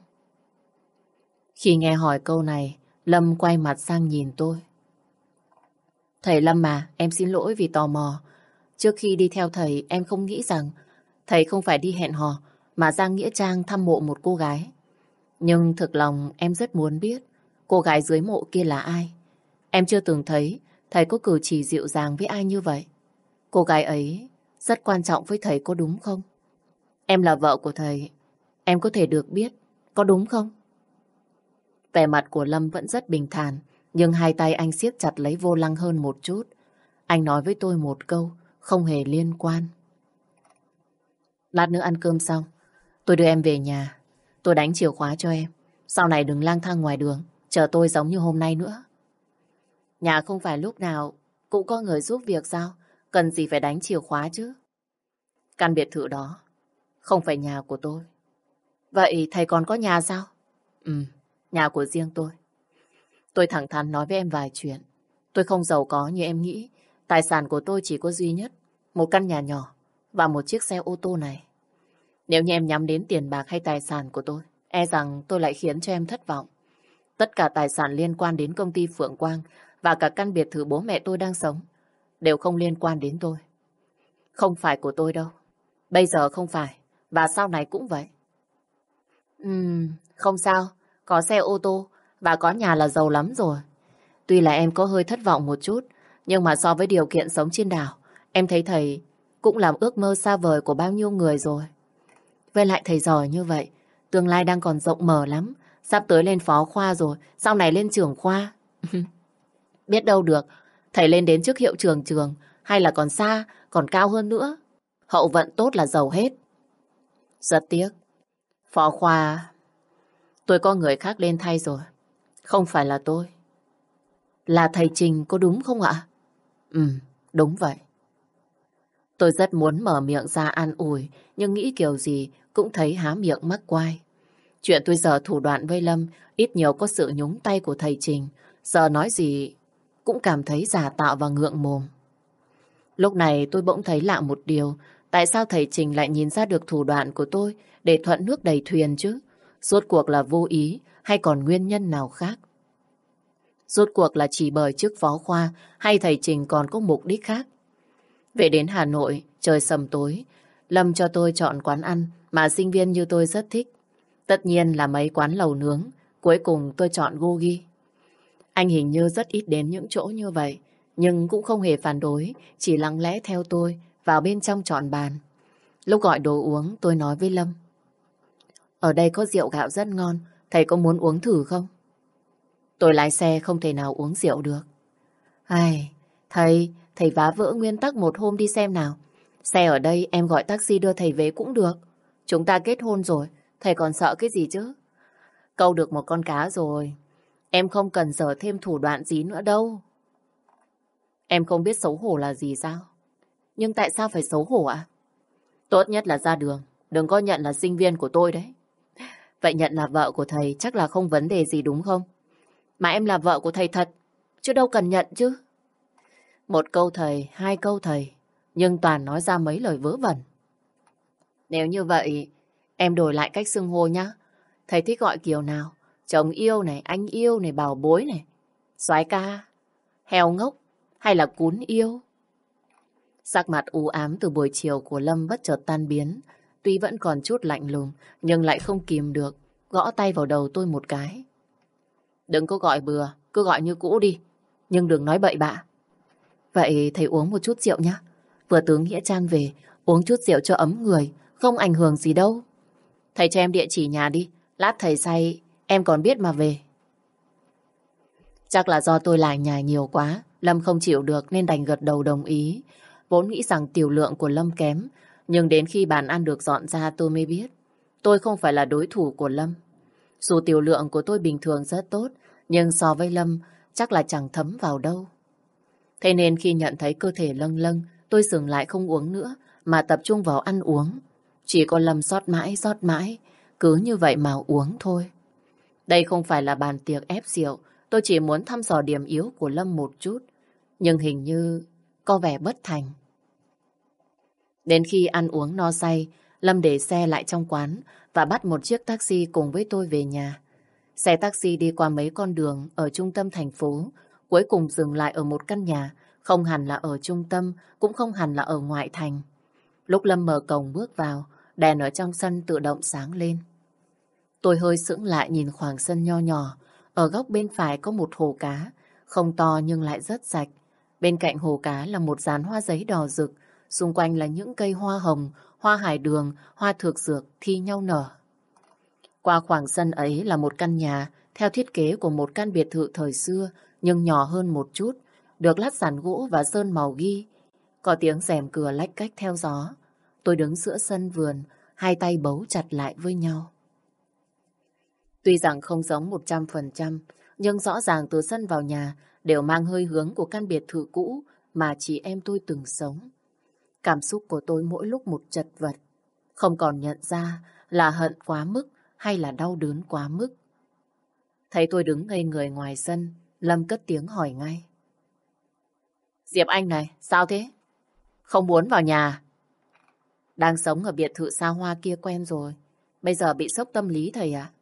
Khi nghe hỏi câu này, Lâm quay mặt sang nhìn tôi. Thầy Lâm mà, em xin lỗi vì tò mò. Trước khi đi theo thầy, em không nghĩ rằng thầy không phải đi hẹn hò mà ra Nghĩa Trang thăm mộ một cô gái. Nhưng thực lòng em rất muốn biết cô gái dưới mộ kia là ai. Em chưa từng thấy thầy có cử chỉ dịu dàng với ai như vậy. Cô gái ấy rất quan trọng với thầy có đúng không? Em là vợ của thầy, em có thể được biết, có đúng không? Vẻ mặt của Lâm vẫn rất bình thản, nhưng hai tay anh siết chặt lấy vô lăng hơn một chút. Anh nói với tôi một câu, không hề liên quan. Lát nữa ăn cơm xong, tôi đưa em về nhà. Tôi đánh chìa khóa cho em. Sau này đừng lang thang ngoài đường, chờ tôi giống như hôm nay nữa. Nhà không phải lúc nào cũng có người giúp việc sao? Cần gì phải đánh chìa khóa chứ? Căn biệt thự đó không phải nhà của tôi. Vậy thầy còn có nhà sao? Ừ, nhà của riêng tôi. Tôi thẳng thắn nói với em vài chuyện. Tôi không giàu có như em nghĩ. Tài sản của tôi chỉ có duy nhất một căn nhà nhỏ và một chiếc xe ô tô này. Nếu như em nhắm đến tiền bạc hay tài sản của tôi, e rằng tôi lại khiến cho em thất vọng. Tất cả tài sản liên quan đến công ty Phượng Quang và cả căn biệt thự bố mẹ tôi đang sống đều không liên quan đến tôi. Không phải của tôi đâu. Bây giờ không phải. Và sau này cũng vậy. Ừm, không sao. Có xe ô tô và có nhà là giàu lắm rồi. Tuy là em có hơi thất vọng một chút, nhưng mà so với điều kiện sống trên đảo, em thấy thầy cũng làm ước mơ xa vời của bao nhiêu người rồi. Với lại thầy giỏi như vậy, tương lai đang còn rộng mở lắm. Sắp tới lên phó khoa rồi, sau này lên trưởng khoa. Biết đâu được, thầy lên đến trước hiệu trường trường, hay là còn xa, còn cao hơn nữa. Hậu vận tốt là giàu hết. Rất tiếc. Phó khoa... Tôi có người khác lên thay rồi. Không phải là tôi. Là thầy Trình có đúng không ạ? Ừ, đúng vậy. Tôi rất muốn mở miệng ra an ủi, nhưng nghĩ kiểu gì cũng thấy há miệng mắc quai. Chuyện tôi giờ thủ đoạn với Lâm, ít nhiều có sự nhúng tay của thầy Trình. Giờ nói gì cũng cảm thấy giả tạo và ngượng mồm. Lúc này tôi bỗng thấy lạ một điều, tại sao thầy Trình lại nhìn ra được thủ đoạn của tôi để thuận nước đầy thuyền chứ? Rốt cuộc là vô ý hay còn nguyên nhân nào khác? Rốt cuộc là chỉ bởi trước phó khoa hay thầy Trình còn có mục đích khác? Về đến Hà Nội, trời sầm tối, Lâm cho tôi chọn quán ăn mà sinh viên như tôi rất thích. Tất nhiên là mấy quán lầu nướng, cuối cùng tôi chọn Gogi. Anh hình như rất ít đến những chỗ như vậy, nhưng cũng không hề phản đối, chỉ lặng lẽ theo tôi vào bên trong chọn bàn. Lúc gọi đồ uống, tôi nói với Lâm. Ở đây có rượu gạo rất ngon, thầy có muốn uống thử không? Tôi lái xe không thể nào uống rượu được. Ai, thầy, thầy vá vỡ nguyên tắc một hôm đi xem nào. Xe ở đây em gọi taxi đưa thầy về cũng được. Chúng ta kết hôn rồi, thầy còn sợ cái gì chứ? Câu được một con cá rồi. Em không cần dở thêm thủ đoạn gì nữa đâu. Em không biết xấu hổ là gì sao? Nhưng tại sao phải xấu hổ ạ? Tốt nhất là ra đường. Đừng có nhận là sinh viên của tôi đấy. Vậy nhận là vợ của thầy chắc là không vấn đề gì đúng không? Mà em là vợ của thầy thật, chứ đâu cần nhận chứ. Một câu thầy, hai câu thầy, nhưng toàn nói ra mấy lời vớ vẩn. Nếu như vậy, em đổi lại cách xưng hô nhá. Thầy thích gọi kiểu nào? Chồng yêu này, anh yêu này, bảo bối này. soái ca, heo ngốc hay là cún yêu? Sắc mặt u ám từ buổi chiều của Lâm bất chợt tan biến. Tuy vẫn còn chút lạnh lùng, nhưng lại không kìm được. Gõ tay vào đầu tôi một cái. Đừng có gọi bừa, cứ gọi như cũ đi. Nhưng đừng nói bậy bạ. Vậy thầy uống một chút rượu nhé. Vừa tướng Nghĩa Trang về, uống chút rượu cho ấm người, không ảnh hưởng gì đâu. Thầy cho em địa chỉ nhà đi, lát thầy say, em còn biết mà về. Chắc là do tôi lại nhài nhiều quá, Lâm không chịu được nên đành gật đầu đồng ý. Vốn nghĩ rằng tiểu lượng của Lâm kém, nhưng đến khi bàn ăn được dọn ra tôi mới biết. Tôi không phải là đối thủ của Lâm. Dù tiểu lượng của tôi bình thường rất tốt, nhưng so với Lâm chắc là chẳng thấm vào đâu. Thế nên khi nhận thấy cơ thể lâng lâng, tôi dừng lại không uống nữa, mà tập trung vào ăn uống. Chỉ có Lâm sót mãi, sót mãi, cứ như vậy mà uống thôi. Đây không phải là bàn tiệc ép rượu, tôi chỉ muốn thăm dò điểm yếu của Lâm một chút. Nhưng hình như có vẻ bất thành. Đến khi ăn uống no say, Lâm để xe lại trong quán và bắt một chiếc taxi cùng với tôi về nhà. Xe taxi đi qua mấy con đường ở trung tâm thành phố, cuối cùng dừng lại ở một căn nhà, không hẳn là ở trung tâm, cũng không hẳn là ở ngoại thành. Lúc Lâm mở cổng bước vào, đèn ở trong sân tự động sáng lên. Tôi hơi sững lại nhìn khoảng sân nho nhỏ, ở góc bên phải có một hồ cá, không to nhưng lại rất sạch. Bên cạnh hồ cá là một dàn hoa giấy đỏ rực, xung quanh là những cây hoa hồng, hoa hải đường, hoa thược dược thi nhau nở. Qua khoảng sân ấy là một căn nhà theo thiết kế của một căn biệt thự thời xưa nhưng nhỏ hơn một chút, được lát sàn gỗ và sơn màu ghi. Có tiếng rèm cửa lách cách theo gió. Tôi đứng giữa sân vườn, hai tay bấu chặt lại với nhau. Tuy rằng không giống 100%, nhưng rõ ràng từ sân vào nhà đều mang hơi hướng của căn biệt thự cũ mà chị em tôi từng sống. Cảm xúc của tôi mỗi lúc một chật vật. Không còn nhận ra là hận quá mức hay là đau đớn quá mức. Thấy tôi đứng ngây người ngoài sân, Lâm cất tiếng hỏi ngay. Diệp Anh này, sao thế? Không muốn vào nhà. Đang sống ở biệt thự xa hoa kia quen rồi. Bây giờ bị sốc tâm lý thầy à?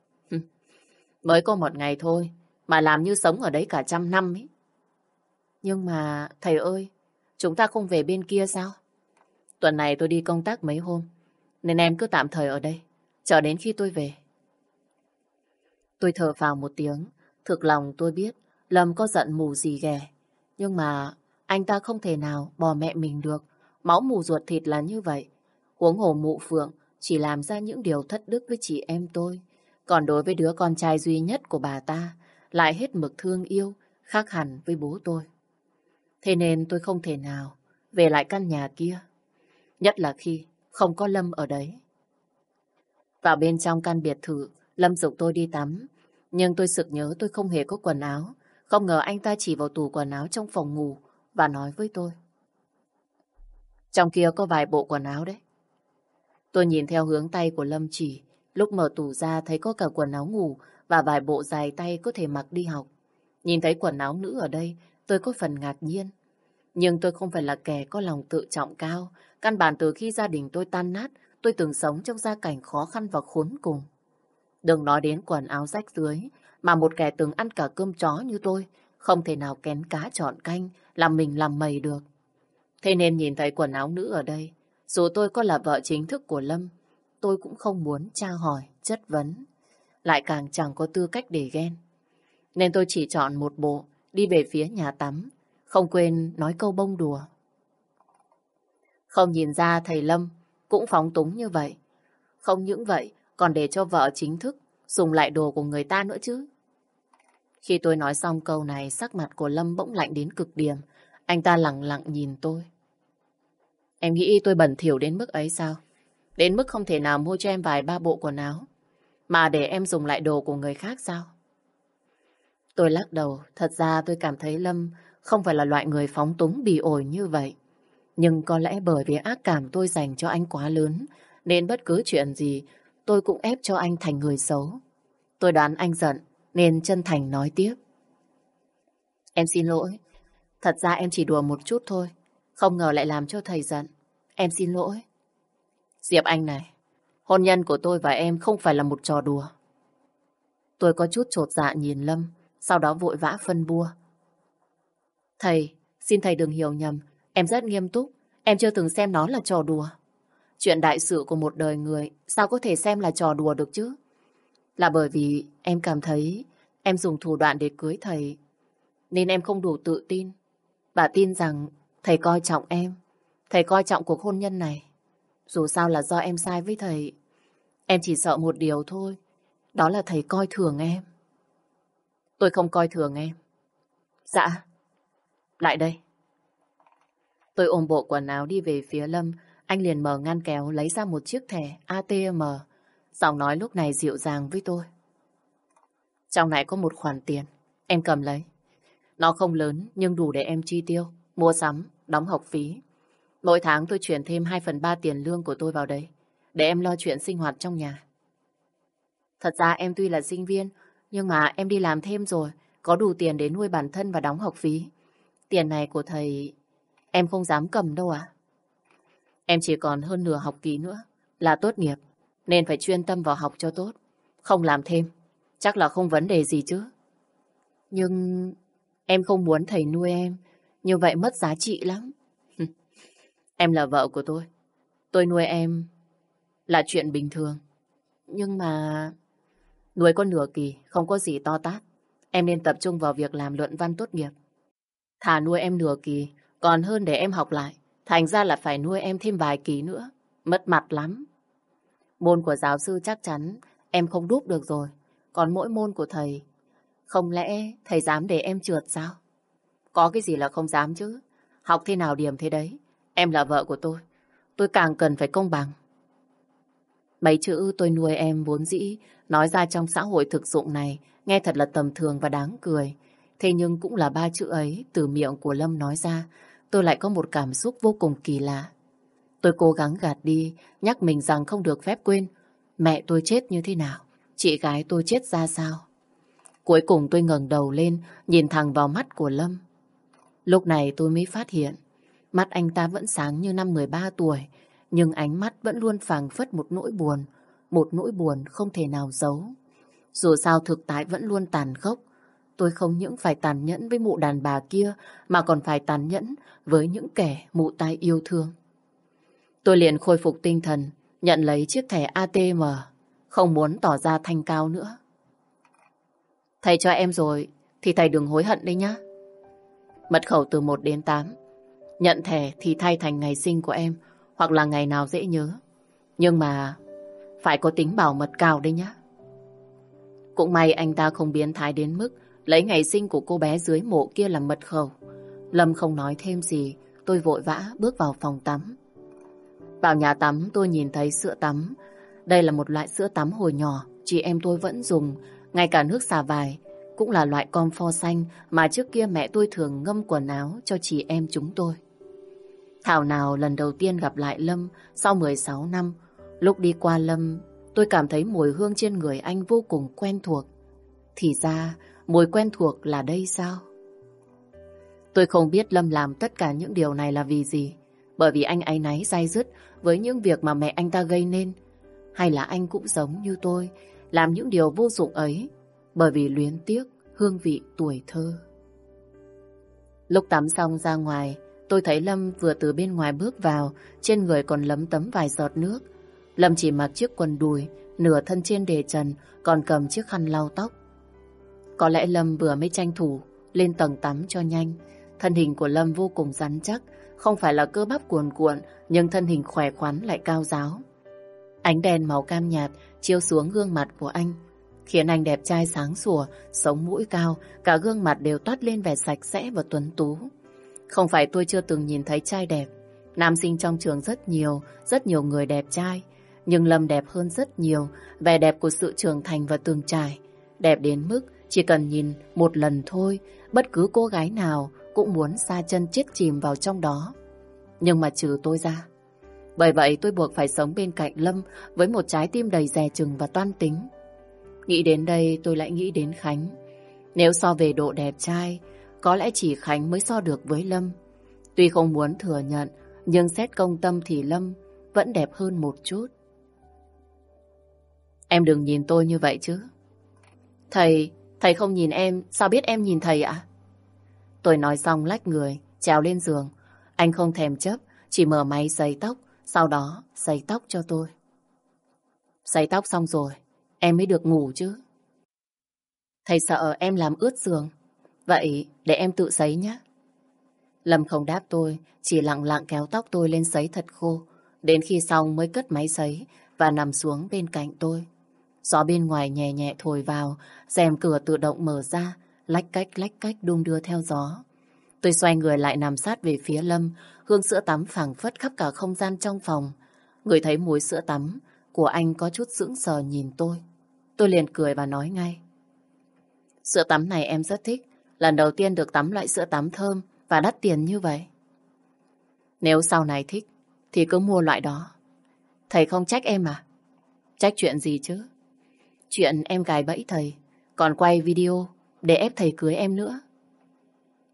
Mới có một ngày thôi, mà làm như sống ở đấy cả trăm năm ấy. Nhưng mà, thầy ơi, chúng ta không về bên kia sao? Tuần này tôi đi công tác mấy hôm, nên em cứ tạm thời ở đây, chờ đến khi tôi về. Tôi thở vào một tiếng, thực lòng tôi biết Lâm có giận mù gì ghẻ. Nhưng mà anh ta không thể nào bỏ mẹ mình được. Máu mù ruột thịt là như vậy. Huống hồ mụ phượng, chỉ làm ra những điều thất đức với chị em tôi. Còn đối với đứa con trai duy nhất của bà ta, lại hết mực thương yêu, khác hẳn với bố tôi. Thế nên tôi không thể nào về lại căn nhà kia. Nhất là khi không có Lâm ở đấy. Vào bên trong căn biệt thự, Lâm dục tôi đi tắm. Nhưng tôi sực nhớ tôi không hề có quần áo. Không ngờ anh ta chỉ vào tủ quần áo trong phòng ngủ và nói với tôi. Trong kia có vài bộ quần áo đấy. Tôi nhìn theo hướng tay của Lâm chỉ. Lúc mở tủ ra thấy có cả quần áo ngủ và vài bộ dài tay có thể mặc đi học. Nhìn thấy quần áo nữ ở đây, tôi có phần ngạc nhiên. Nhưng tôi không phải là kẻ có lòng tự trọng cao. Căn bản từ khi gia đình tôi tan nát, tôi từng sống trong gia cảnh khó khăn và khốn cùng. Đừng nói đến quần áo rách dưới, mà một kẻ từng ăn cả cơm chó như tôi, không thể nào kén cá chọn canh, làm mình làm mày được. Thế nên nhìn thấy quần áo nữ ở đây, dù tôi có là vợ chính thức của Lâm, tôi cũng không muốn tra hỏi, chất vấn. Lại càng chẳng có tư cách để ghen. Nên tôi chỉ chọn một bộ, đi về phía nhà tắm, không quên nói câu bông đùa. Không nhìn ra thầy Lâm cũng phóng túng như vậy. Không những vậy, còn để cho vợ chính thức dùng lại đồ của người ta nữa chứ. Khi tôi nói xong câu này, sắc mặt của Lâm bỗng lạnh đến cực điểm. Anh ta lặng lặng nhìn tôi. Em nghĩ tôi bẩn thỉu đến mức ấy sao? Đến mức không thể nào mua cho em vài ba bộ quần áo. Mà để em dùng lại đồ của người khác sao? Tôi lắc đầu. Thật ra tôi cảm thấy Lâm không phải là loại người phóng túng bỉ ổi như vậy. Nhưng có lẽ bởi vì ác cảm tôi dành cho anh quá lớn, nên bất cứ chuyện gì tôi cũng ép cho anh thành người xấu. Tôi đoán anh giận, nên chân thành nói tiếp. Em xin lỗi. Thật ra em chỉ đùa một chút thôi. Không ngờ lại làm cho thầy giận. Em xin lỗi. Diệp Anh này, hôn nhân của tôi và em không phải là một trò đùa. Tôi có chút trột dạ nhìn Lâm, sau đó vội vã phân bua. Thầy, xin thầy đừng hiểu nhầm, em rất nghiêm túc, em chưa từng xem nó là trò đùa. Chuyện đại sự của một đời người sao có thể xem là trò đùa được chứ? Là bởi vì em cảm thấy em dùng thủ đoạn để cưới thầy, nên em không đủ tự tin. Và tin rằng thầy coi trọng em, thầy coi trọng cuộc hôn nhân này. Dù sao là do em sai với thầy, em chỉ sợ một điều thôi, đó là thầy coi thường em. Tôi không coi thường em. Dạ, lại đây. Tôi ôm bộ quần áo đi về phía Lâm. Anh liền mở ngăn kéo lấy ra một chiếc thẻ ATM. Giọng nói lúc này dịu dàng với tôi. Trong này có một khoản tiền. Em cầm lấy. Nó không lớn nhưng đủ để em chi tiêu, mua sắm, đóng học phí. Mỗi tháng tôi chuyển thêm 2 phần 3 tiền lương của tôi vào đấy. Để em lo chuyện sinh hoạt trong nhà. Thật ra em tuy là sinh viên, nhưng mà em đi làm thêm rồi, có đủ tiền để nuôi bản thân và đóng học phí. Tiền này của thầy em không dám cầm đâu à? Em chỉ còn hơn nửa học kỳ nữa là tốt nghiệp, nên phải chuyên tâm vào học cho tốt. Không làm thêm, chắc là không vấn đề gì chứ. Nhưng em không muốn thầy nuôi em, như vậy mất giá trị lắm em là vợ của tôi, tôi nuôi em là chuyện bình thường. Nhưng mà nuôi có nửa kỳ, không có gì to tát. Em nên tập trung vào việc làm luận văn tốt nghiệp. Thà nuôi em nửa kỳ, còn hơn để em học lại. Thành ra là phải nuôi em thêm vài kỳ nữa. Mất mặt lắm. Môn của giáo sư chắc chắn em không đúp được rồi. Còn mỗi môn của thầy, không lẽ thầy dám để em trượt sao? Có cái gì là không dám chứ? Học thế nào điểm thế đấy. Em là vợ của tôi. Tôi càng cần phải công bằng. Mấy chữ tôi nuôi em vốn dĩ nói ra trong xã hội thực dụng này nghe thật là tầm thường và đáng cười. Thế nhưng cũng là ba chữ ấy từ miệng của Lâm nói ra, tôi lại có một cảm xúc vô cùng kỳ lạ. Tôi cố gắng gạt đi, nhắc mình rằng không được phép quên mẹ tôi chết như thế nào, chị gái tôi chết ra sao. Cuối cùng tôi ngẩng đầu lên, nhìn thẳng vào mắt của Lâm. Lúc này tôi mới phát hiện, mắt anh ta vẫn sáng như năm 13 tuổi, nhưng ánh mắt vẫn luôn phảng phất một nỗi buồn, một nỗi buồn không thể nào giấu. Dù sao thực tại vẫn luôn tàn khốc, Tôi không những phải tàn nhẫn với mụ đàn bà kia mà còn phải tàn nhẫn với những kẻ mụ tai yêu thương. Tôi liền khôi phục tinh thần, nhận lấy chiếc thẻ ATM, không muốn tỏ ra thanh cao nữa. Thầy cho em rồi, thì thầy đừng hối hận đấy nhá. Mật khẩu từ 1 đến 8. Nhận thẻ thì thay thành ngày sinh của em, hoặc là ngày nào dễ nhớ. Nhưng mà phải có tính bảo mật cao đấy nhá. Cũng may anh ta không biến thái đến mức lấy ngày sinh của cô bé dưới mộ kia làm mật khẩu. Lâm không nói thêm gì, tôi vội vã bước vào phòng tắm. Vào nhà tắm tôi nhìn thấy sữa tắm. Đây là một loại sữa tắm hồi nhỏ, chị em tôi vẫn dùng, ngay cả nước xà vải cũng là loại comfort xanh mà trước kia mẹ tôi thường ngâm quần áo cho chị em chúng tôi. Thảo nào lần đầu tiên gặp lại Lâm sau 16 năm, lúc đi qua Lâm, tôi cảm thấy mùi hương trên người anh vô cùng quen thuộc. Thì ra, mùi quen thuộc là đây sao? Tôi không biết Lâm làm tất cả những điều này là vì gì, bởi vì anh ấy náy dai dứt với những việc mà mẹ anh ta gây nên. Hay là anh cũng giống như tôi, làm những điều vô dụng ấy, bởi vì luyến tiếc hương vị tuổi thơ. Lúc tắm xong ra ngoài, tôi thấy Lâm vừa từ bên ngoài bước vào, trên người còn lấm tấm vài giọt nước. Lâm chỉ mặc chiếc quần đùi, nửa thân trên đề trần, còn cầm chiếc khăn lau tóc. Có lẽ Lâm vừa mới tranh thủ, lên tầng tắm cho nhanh. Thân hình của Lâm vô cùng rắn chắc, không phải là cơ bắp cuồn cuộn, nhưng thân hình khỏe khoắn lại cao giáo. Ánh đèn màu cam nhạt chiếu xuống gương mặt của anh, khiến anh đẹp trai sáng sủa, sống mũi cao, cả gương mặt đều toát lên vẻ sạch sẽ và tuấn tú. Không phải tôi chưa từng nhìn thấy trai đẹp, nam sinh trong trường rất nhiều, rất nhiều người đẹp trai, nhưng Lâm đẹp hơn rất nhiều, vẻ đẹp của sự trưởng thành và tường trải, đẹp đến mức chỉ cần nhìn một lần thôi, bất cứ cô gái nào cũng muốn xa chân chết chìm vào trong đó. Nhưng mà trừ tôi ra. Bởi vậy tôi buộc phải sống bên cạnh Lâm với một trái tim đầy dè chừng và toan tính. Nghĩ đến đây tôi lại nghĩ đến Khánh. Nếu so về độ đẹp trai, có lẽ chỉ Khánh mới so được với Lâm. Tuy không muốn thừa nhận, nhưng xét công tâm thì Lâm vẫn đẹp hơn một chút. Em đừng nhìn tôi như vậy chứ. Thầy, thầy không nhìn em, sao biết em nhìn thầy ạ? Tôi nói xong lách người, trèo lên giường. Anh không thèm chấp, chỉ mở máy giấy tóc, sau đó giấy tóc cho tôi. Giấy tóc xong rồi, em mới được ngủ chứ. Thầy sợ em làm ướt giường. Vậy để em tự sấy nhé. Lâm không đáp tôi, chỉ lặng lặng kéo tóc tôi lên sấy thật khô. Đến khi xong mới cất máy sấy và nằm xuống bên cạnh tôi. Gió bên ngoài nhẹ nhẹ thổi vào, rèm cửa tự động mở ra, lách cách lách cách đung đưa theo gió. Tôi xoay người lại nằm sát về phía Lâm, hương sữa tắm phảng phất khắp cả không gian trong phòng. Người thấy mùi sữa tắm của anh có chút sững sờ nhìn tôi. Tôi liền cười và nói ngay. Sữa tắm này em rất thích. Lần đầu tiên được tắm loại sữa tắm thơm và đắt tiền như vậy. Nếu sau này thích, thì cứ mua loại đó. Thầy không trách em à? Trách chuyện gì chứ? Chuyện em gài bẫy thầy, còn quay video để ép thầy cưới em nữa.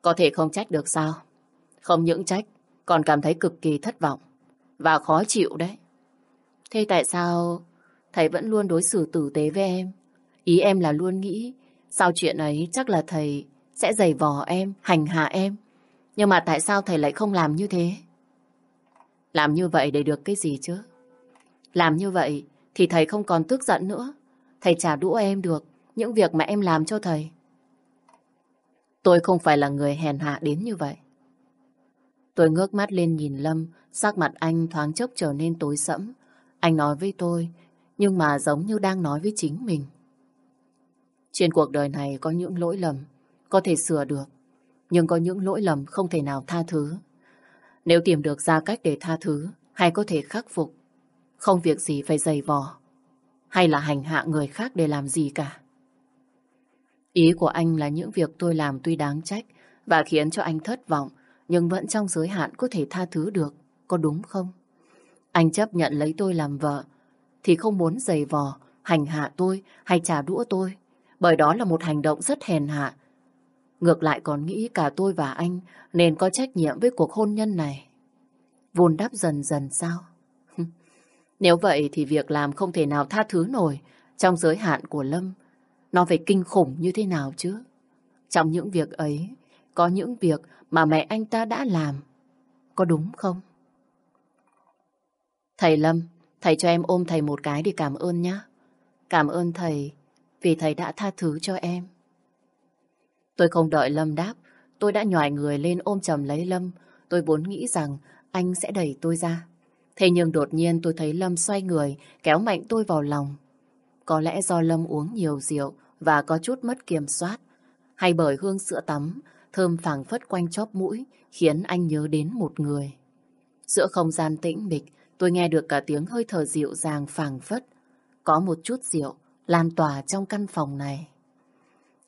Có thể không trách được sao? Không những trách, còn cảm thấy cực kỳ thất vọng và khó chịu đấy. Thế tại sao thầy vẫn luôn đối xử tử tế với em? Ý em là luôn nghĩ sau chuyện ấy chắc là thầy sẽ giày vò em, hành hạ em. Nhưng mà tại sao thầy lại không làm như thế? Làm như vậy để được cái gì chứ? Làm như vậy thì thầy không còn tức giận nữa. Thầy trả đũa em được những việc mà em làm cho thầy. Tôi không phải là người hèn hạ đến như vậy. Tôi ngước mắt lên nhìn Lâm, sắc mặt anh thoáng chốc trở nên tối sẫm. Anh nói với tôi, nhưng mà giống như đang nói với chính mình. Trên cuộc đời này có những lỗi lầm có thể sửa được, nhưng có những lỗi lầm không thể nào tha thứ. Nếu tìm được ra cách để tha thứ hay có thể khắc phục, không việc gì phải dày vò hay là hành hạ người khác để làm gì cả. Ý của anh là những việc tôi làm tuy đáng trách và khiến cho anh thất vọng, nhưng vẫn trong giới hạn có thể tha thứ được, có đúng không? Anh chấp nhận lấy tôi làm vợ, thì không muốn giày vò, hành hạ tôi hay trả đũa tôi, bởi đó là một hành động rất hèn hạ. Ngược lại còn nghĩ cả tôi và anh nên có trách nhiệm với cuộc hôn nhân này. Vun đắp dần dần sao? Nếu vậy thì việc làm không thể nào tha thứ nổi trong giới hạn của Lâm. Nó phải kinh khủng như thế nào chứ? Trong những việc ấy, có những việc mà mẹ anh ta đã làm. Có đúng không? Thầy Lâm, thầy cho em ôm thầy một cái để cảm ơn nhé. Cảm ơn thầy vì thầy đã tha thứ cho em. Tôi không đợi Lâm đáp, tôi đã nhòi người lên ôm chầm lấy Lâm. Tôi vốn nghĩ rằng anh sẽ đẩy tôi ra. Thế nhưng đột nhiên tôi thấy Lâm xoay người, kéo mạnh tôi vào lòng. Có lẽ do Lâm uống nhiều rượu và có chút mất kiểm soát, hay bởi hương sữa tắm, thơm phảng phất quanh chóp mũi, khiến anh nhớ đến một người. Giữa không gian tĩnh mịch, tôi nghe được cả tiếng hơi thở dịu dàng phảng phất. Có một chút rượu lan tỏa trong căn phòng này.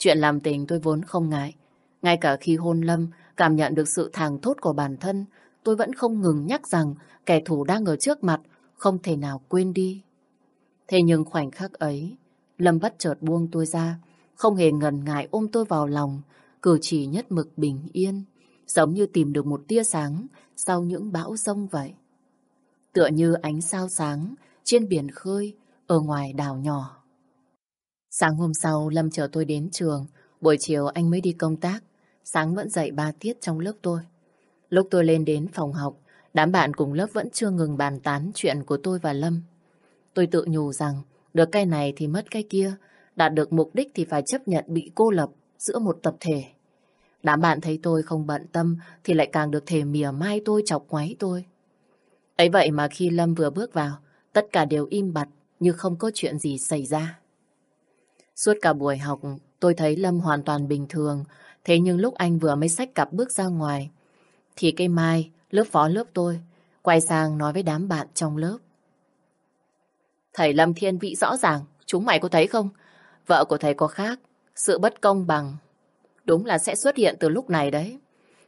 Chuyện làm tình tôi vốn không ngại. Ngay cả khi hôn Lâm, cảm nhận được sự thàng thốt của bản thân, tôi vẫn không ngừng nhắc rằng kẻ thù đang ở trước mặt, không thể nào quên đi. Thế nhưng khoảnh khắc ấy, Lâm bất chợt buông tôi ra, không hề ngần ngại ôm tôi vào lòng, cử chỉ nhất mực bình yên, giống như tìm được một tia sáng sau những bão sông vậy. Tựa như ánh sao sáng trên biển khơi ở ngoài đảo nhỏ. Sáng hôm sau, Lâm chờ tôi đến trường, buổi chiều anh mới đi công tác, sáng vẫn dạy ba tiết trong lớp tôi. Lúc tôi lên đến phòng học, đám bạn cùng lớp vẫn chưa ngừng bàn tán chuyện của tôi và Lâm. Tôi tự nhủ rằng, được cái này thì mất cái kia, đạt được mục đích thì phải chấp nhận bị cô lập giữa một tập thể. Đám bạn thấy tôi không bận tâm thì lại càng được thể mỉa mai tôi chọc quái tôi. Ấy vậy mà khi Lâm vừa bước vào, tất cả đều im bặt như không có chuyện gì xảy ra. Suốt cả buổi học, tôi thấy Lâm hoàn toàn bình thường, thế nhưng lúc anh vừa mới xách cặp bước ra ngoài, thì cây mai, lớp phó lớp tôi, quay sang nói với đám bạn trong lớp. Thầy Lâm Thiên Vị rõ ràng, chúng mày có thấy không? Vợ của thầy có khác, sự bất công bằng. Đúng là sẽ xuất hiện từ lúc này đấy.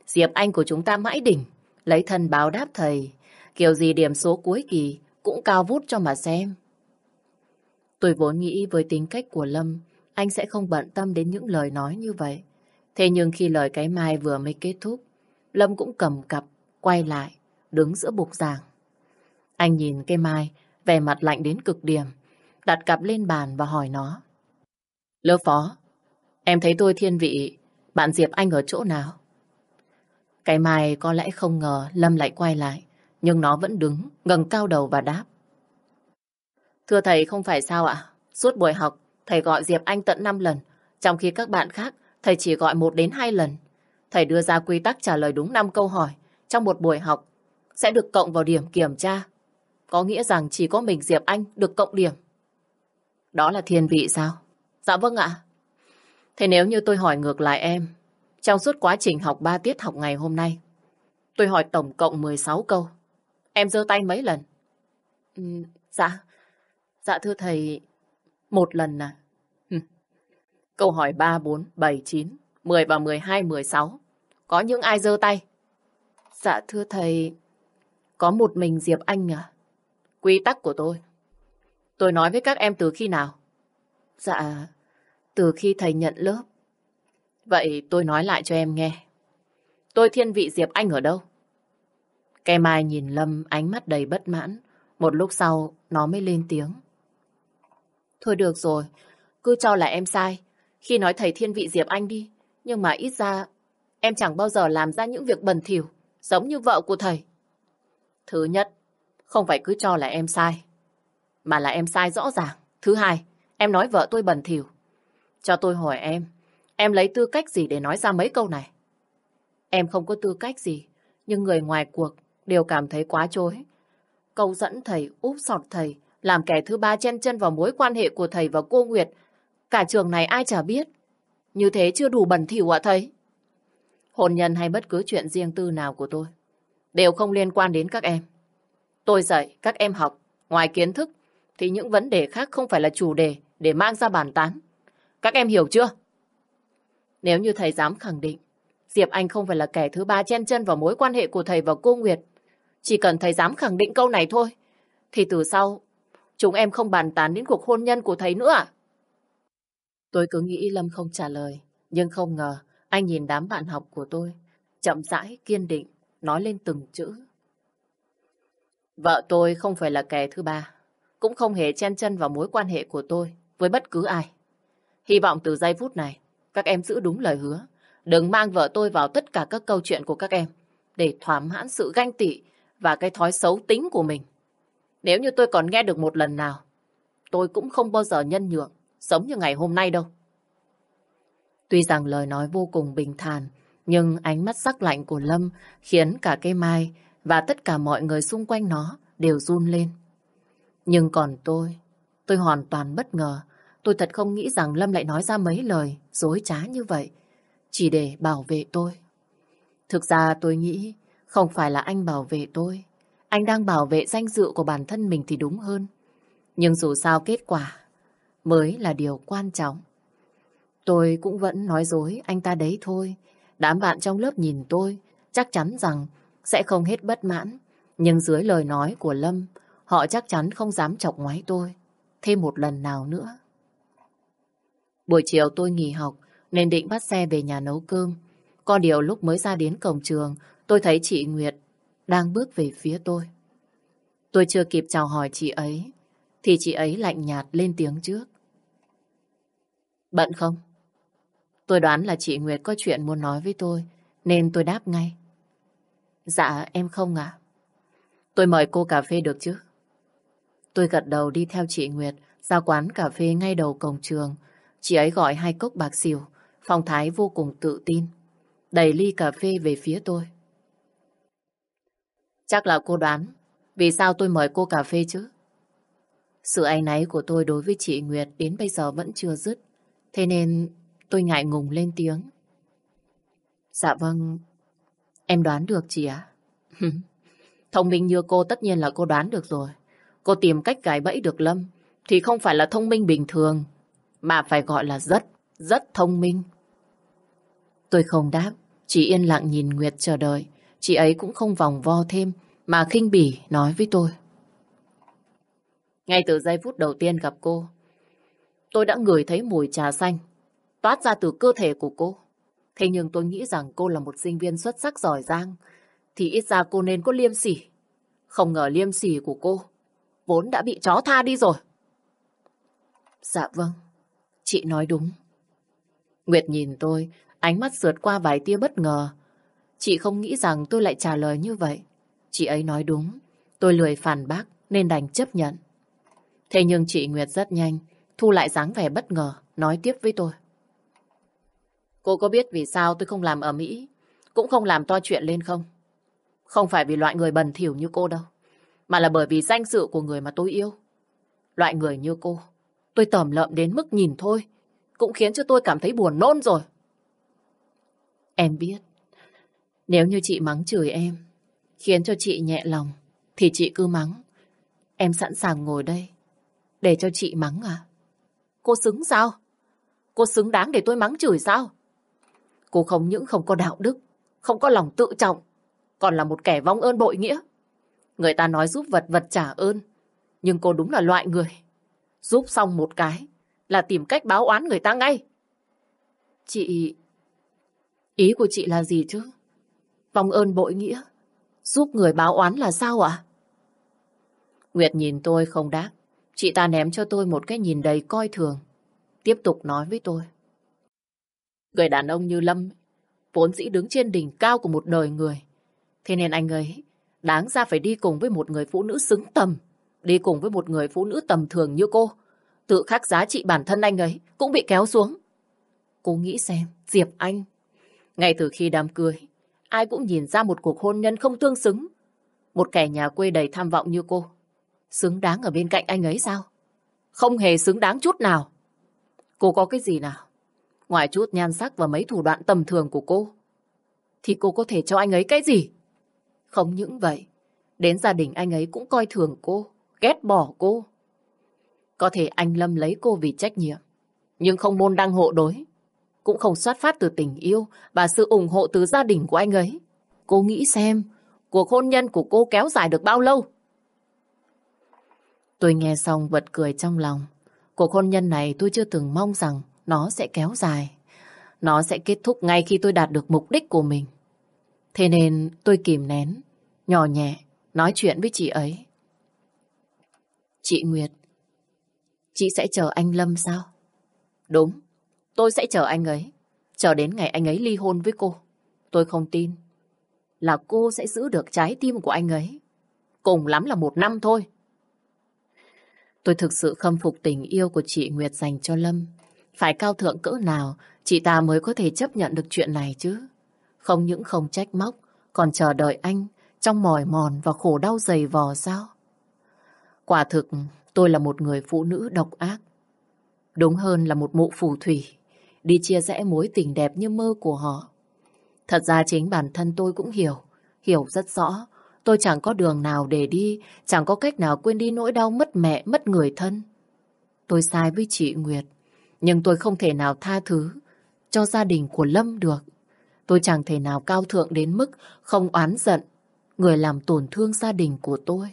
Diệp Anh của chúng ta mãi đỉnh, lấy thân báo đáp thầy. Kiểu gì điểm số cuối kỳ cũng cao vút cho mà xem. Tôi vốn nghĩ với tính cách của Lâm, anh sẽ không bận tâm đến những lời nói như vậy. Thế nhưng khi lời cái mai vừa mới kết thúc, Lâm cũng cầm cặp, quay lại, đứng giữa bục giảng. Anh nhìn cây mai, vẻ mặt lạnh đến cực điểm, đặt cặp lên bàn và hỏi nó. Lớp phó, em thấy tôi thiên vị, bạn Diệp Anh ở chỗ nào? Cái mai có lẽ không ngờ Lâm lại quay lại, nhưng nó vẫn đứng, ngẩng cao đầu và đáp. Thưa thầy, không phải sao ạ? Suốt buổi học, thầy gọi Diệp Anh tận 5 lần, trong khi các bạn khác, thầy chỉ gọi 1 đến 2 lần. Thầy đưa ra quy tắc trả lời đúng 5 câu hỏi trong một buổi học sẽ được cộng vào điểm kiểm tra. Có nghĩa rằng chỉ có mình Diệp Anh được cộng điểm. Đó là thiên vị sao? Dạ vâng ạ. Thế nếu như tôi hỏi ngược lại em, trong suốt quá trình học 3 tiết học ngày hôm nay, tôi hỏi tổng cộng 16 câu. Em giơ tay mấy lần? Ừ, dạ, dạ thưa thầy, một lần à. Câu hỏi 3, 4, 7, 9, 10 và 12, 16. Có những ai giơ tay? Dạ thưa thầy, có một mình Diệp Anh à? Quy tắc của tôi. Tôi nói với các em từ khi nào? Dạ, từ khi thầy nhận lớp. Vậy tôi nói lại cho em nghe. Tôi thiên vị Diệp Anh ở đâu? Cây mai nhìn Lâm ánh mắt đầy bất mãn. Một lúc sau, nó mới lên tiếng. Thôi được rồi, cứ cho là em sai. Khi nói thầy thiên vị Diệp Anh đi. Nhưng mà ít ra, em chẳng bao giờ làm ra những việc bẩn thỉu giống như vợ của thầy. Thứ nhất, không phải cứ cho là em sai, mà là em sai rõ ràng. Thứ hai, em nói vợ tôi bẩn thỉu. Cho tôi hỏi em, em lấy tư cách gì để nói ra mấy câu này? Em không có tư cách gì, nhưng người ngoài cuộc đều cảm thấy quá chối. Câu dẫn thầy, úp sọt thầy, làm kẻ thứ ba chen chân vào mối quan hệ của thầy và cô Nguyệt. Cả trường này ai chả biết. Như thế chưa đủ bẩn thỉu ạ thầy? Hôn nhân hay bất cứ chuyện riêng tư nào của tôi đều không liên quan đến các em. Tôi dạy, các em học. Ngoài kiến thức thì những vấn đề khác không phải là chủ đề để mang ra bàn tán. Các em hiểu chưa? Nếu như thầy dám khẳng định Diệp Anh không phải là kẻ thứ ba chen chân vào mối quan hệ của thầy và cô Nguyệt, chỉ cần thầy dám khẳng định câu này thôi, thì từ sau chúng em không bàn tán đến cuộc hôn nhân của thầy nữa à? Tôi cứ nghĩ Lâm không trả lời, nhưng không ngờ anh nhìn đám bạn học của tôi, chậm rãi, kiên định, nói lên từng chữ. Vợ tôi không phải là kẻ thứ ba, cũng không hề chen chân vào mối quan hệ của tôi với bất cứ ai. Hy vọng từ giây phút này, các em giữ đúng lời hứa. Đừng mang vợ tôi vào tất cả các câu chuyện của các em để thỏa mãn sự ganh tị và cái thói xấu tính của mình. Nếu như tôi còn nghe được một lần nào, tôi cũng không bao giờ nhân nhượng, giống như ngày hôm nay đâu. Tuy rằng lời nói vô cùng bình thản, nhưng ánh mắt sắc lạnh của Lâm khiến cả cây mai và tất cả mọi người xung quanh nó đều run lên. Nhưng còn tôi, tôi hoàn toàn bất ngờ. Tôi thật không nghĩ rằng Lâm lại nói ra mấy lời dối trá như vậy, chỉ để bảo vệ tôi. Thực ra tôi nghĩ không phải là anh bảo vệ tôi, anh đang bảo vệ danh dự của bản thân mình thì đúng hơn. Nhưng dù sao kết quả mới là điều quan trọng. Tôi cũng vẫn nói dối anh ta đấy thôi. Đám bạn trong lớp nhìn tôi chắc chắn rằng sẽ không hết bất mãn. Nhưng dưới lời nói của Lâm, họ chắc chắn không dám chọc ngoáy tôi thêm một lần nào nữa. Buổi chiều tôi nghỉ học nên định bắt xe về nhà nấu cơm. Có điều lúc mới ra đến cổng trường, tôi thấy chị Nguyệt đang bước về phía tôi. Tôi chưa kịp chào hỏi chị ấy, thì chị ấy lạnh nhạt lên tiếng trước. Bận không? Tôi đoán là chị Nguyệt có chuyện muốn nói với tôi, nên tôi đáp ngay. Dạ, em không ạ. Tôi mời cô cà phê được chứ? Tôi gật đầu đi theo chị Nguyệt ra quán cà phê ngay đầu cổng trường. Chị ấy gọi hai cốc bạc xỉu, phong thái vô cùng tự tin. Đẩy ly cà phê về phía tôi. Chắc là cô đoán vì sao tôi mời cô cà phê chứ? Sự áy náy của tôi đối với chị Nguyệt đến bây giờ vẫn chưa dứt. Thế nên tôi ngại ngùng lên tiếng. Dạ vâng, em đoán được chị ạ. thông minh như cô tất nhiên là cô đoán được rồi. Cô tìm cách gài bẫy được Lâm thì không phải là thông minh bình thường, mà phải gọi là rất, rất thông minh. Tôi không đáp, chỉ yên lặng nhìn Nguyệt chờ đợi. Chị ấy cũng không vòng vo thêm, mà khinh bỉ nói với tôi. Ngay từ giây phút đầu tiên gặp cô, tôi đã ngửi thấy mùi trà xanh toát ra từ cơ thể của cô. Thế nhưng tôi nghĩ rằng cô là một sinh viên xuất sắc giỏi giang, thì ít ra cô nên có liêm sỉ. Không ngờ liêm sỉ của cô vốn đã bị chó tha đi rồi. Dạ vâng, chị nói đúng. Nguyệt nhìn tôi, ánh mắt sượt qua vài tia bất ngờ. Chị không nghĩ rằng tôi lại trả lời như vậy. Chị ấy nói đúng, tôi lười phản bác nên đành chấp nhận. Thế nhưng chị Nguyệt rất nhanh, thu lại dáng vẻ bất ngờ, nói tiếp với tôi. Cô có biết vì sao tôi không làm ở Mỹ, cũng không làm to chuyện lên không? Không phải vì loại người bẩn thỉu như cô đâu, mà là bởi vì danh dự của người mà tôi yêu. Loại người như cô, tôi tẩm lợm đến mức nhìn thôi, cũng khiến cho tôi cảm thấy buồn nôn rồi. Em biết, nếu như chị mắng chửi em, khiến cho chị nhẹ lòng, thì chị cứ mắng. Em sẵn sàng ngồi đây, để cho chị mắng à? Cô xứng sao? Cô xứng đáng để tôi mắng chửi sao? Cô không những không có đạo đức, không có lòng tự trọng, còn là một kẻ vong ơn bội nghĩa. Người ta nói giúp vật vật trả ơn, nhưng cô đúng là loại người. Giúp xong một cái là tìm cách báo oán người ta ngay. Chị... Ý của chị là gì chứ? Vong ơn bội nghĩa. Giúp người báo oán là sao ạ? Nguyệt nhìn tôi không đáp. Chị ta ném cho tôi một cái nhìn đầy coi thường. Tiếp tục nói với tôi. Người đàn ông như Lâm vốn dĩ đứng trên đỉnh cao của một đời người. Thế nên anh ấy đáng ra phải đi cùng với một người phụ nữ xứng tầm, đi cùng với một người phụ nữ tầm thường như cô. Tự khắc giá trị bản thân anh ấy cũng bị kéo xuống. Cô nghĩ xem, Diệp Anh, ngay từ khi đám cưới, ai cũng nhìn ra một cuộc hôn nhân không tương xứng. Một kẻ nhà quê đầy tham vọng như cô, xứng đáng ở bên cạnh anh ấy sao? Không hề xứng đáng chút nào. Cô có cái gì nào? Ngoài chút nhan sắc và mấy thủ đoạn tầm thường của cô, thì cô có thể cho anh ấy cái gì? Không những vậy, đến gia đình anh ấy cũng coi thường cô, ghét bỏ cô. Có thể anh Lâm lấy cô vì trách nhiệm, nhưng không môn đăng hộ đối. Cũng không xuất phát từ tình yêu và sự ủng hộ từ gia đình của anh ấy. Cô nghĩ xem, cuộc hôn nhân của cô kéo dài được bao lâu? Tôi nghe xong bật cười trong lòng. Cuộc hôn nhân này tôi chưa từng mong rằng nó sẽ kéo dài. Nó sẽ kết thúc ngay khi tôi đạt được mục đích của mình. Thế nên tôi kìm nén, nhỏ nhẹ, nói chuyện với chị ấy. Chị Nguyệt, chị sẽ chờ anh Lâm sao? Đúng, tôi sẽ chờ anh ấy. Chờ đến ngày anh ấy ly hôn với cô. Tôi không tin là cô sẽ giữ được trái tim của anh ấy. Cùng lắm là một năm thôi. Tôi thực sự khâm phục tình yêu của chị Nguyệt dành cho Lâm. Phải cao thượng cỡ nào chị ta mới có thể chấp nhận được chuyện này chứ. Không những không trách móc, còn chờ đợi anh trong mỏi mòn và khổ đau dày vò sao? Quả thực tôi là một người phụ nữ độc ác. Đúng hơn là một mụ phù thủy, đi chia rẽ mối tình đẹp như mơ của họ. Thật ra chính bản thân tôi cũng hiểu, hiểu rất rõ. Tôi chẳng có đường nào để đi, chẳng có cách nào quên đi nỗi đau mất mẹ, mất người thân. Tôi sai với chị Nguyệt, nhưng tôi không thể nào tha thứ cho gia đình của Lâm được. Tôi chẳng thể nào cao thượng đến mức không oán giận người làm tổn thương gia đình của tôi.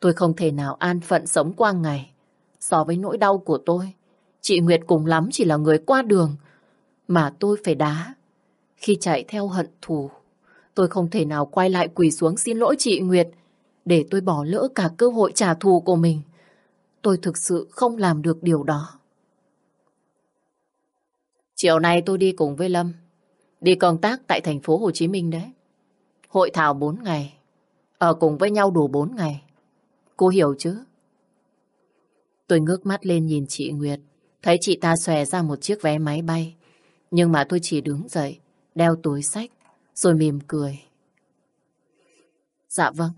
Tôi không thể nào an phận sống qua ngày. So với nỗi đau của tôi, chị Nguyệt cùng lắm chỉ là người qua đường mà tôi phải đá. Khi chạy theo hận thù, tôi không thể nào quay lại quỳ xuống xin lỗi chị Nguyệt để tôi bỏ lỡ cả cơ hội trả thù của mình. Tôi thực sự không làm được điều đó. Chiều nay tôi đi cùng với Lâm, đi công tác tại thành phố Hồ Chí Minh đấy. Hội thảo 4 ngày, ở cùng với nhau đủ 4 ngày. Cô hiểu chứ? Tôi ngước mắt lên nhìn chị Nguyệt, thấy chị ta xòe ra một chiếc vé máy bay. Nhưng mà tôi chỉ đứng dậy, đeo túi sách, rồi mỉm cười. Dạ vâng,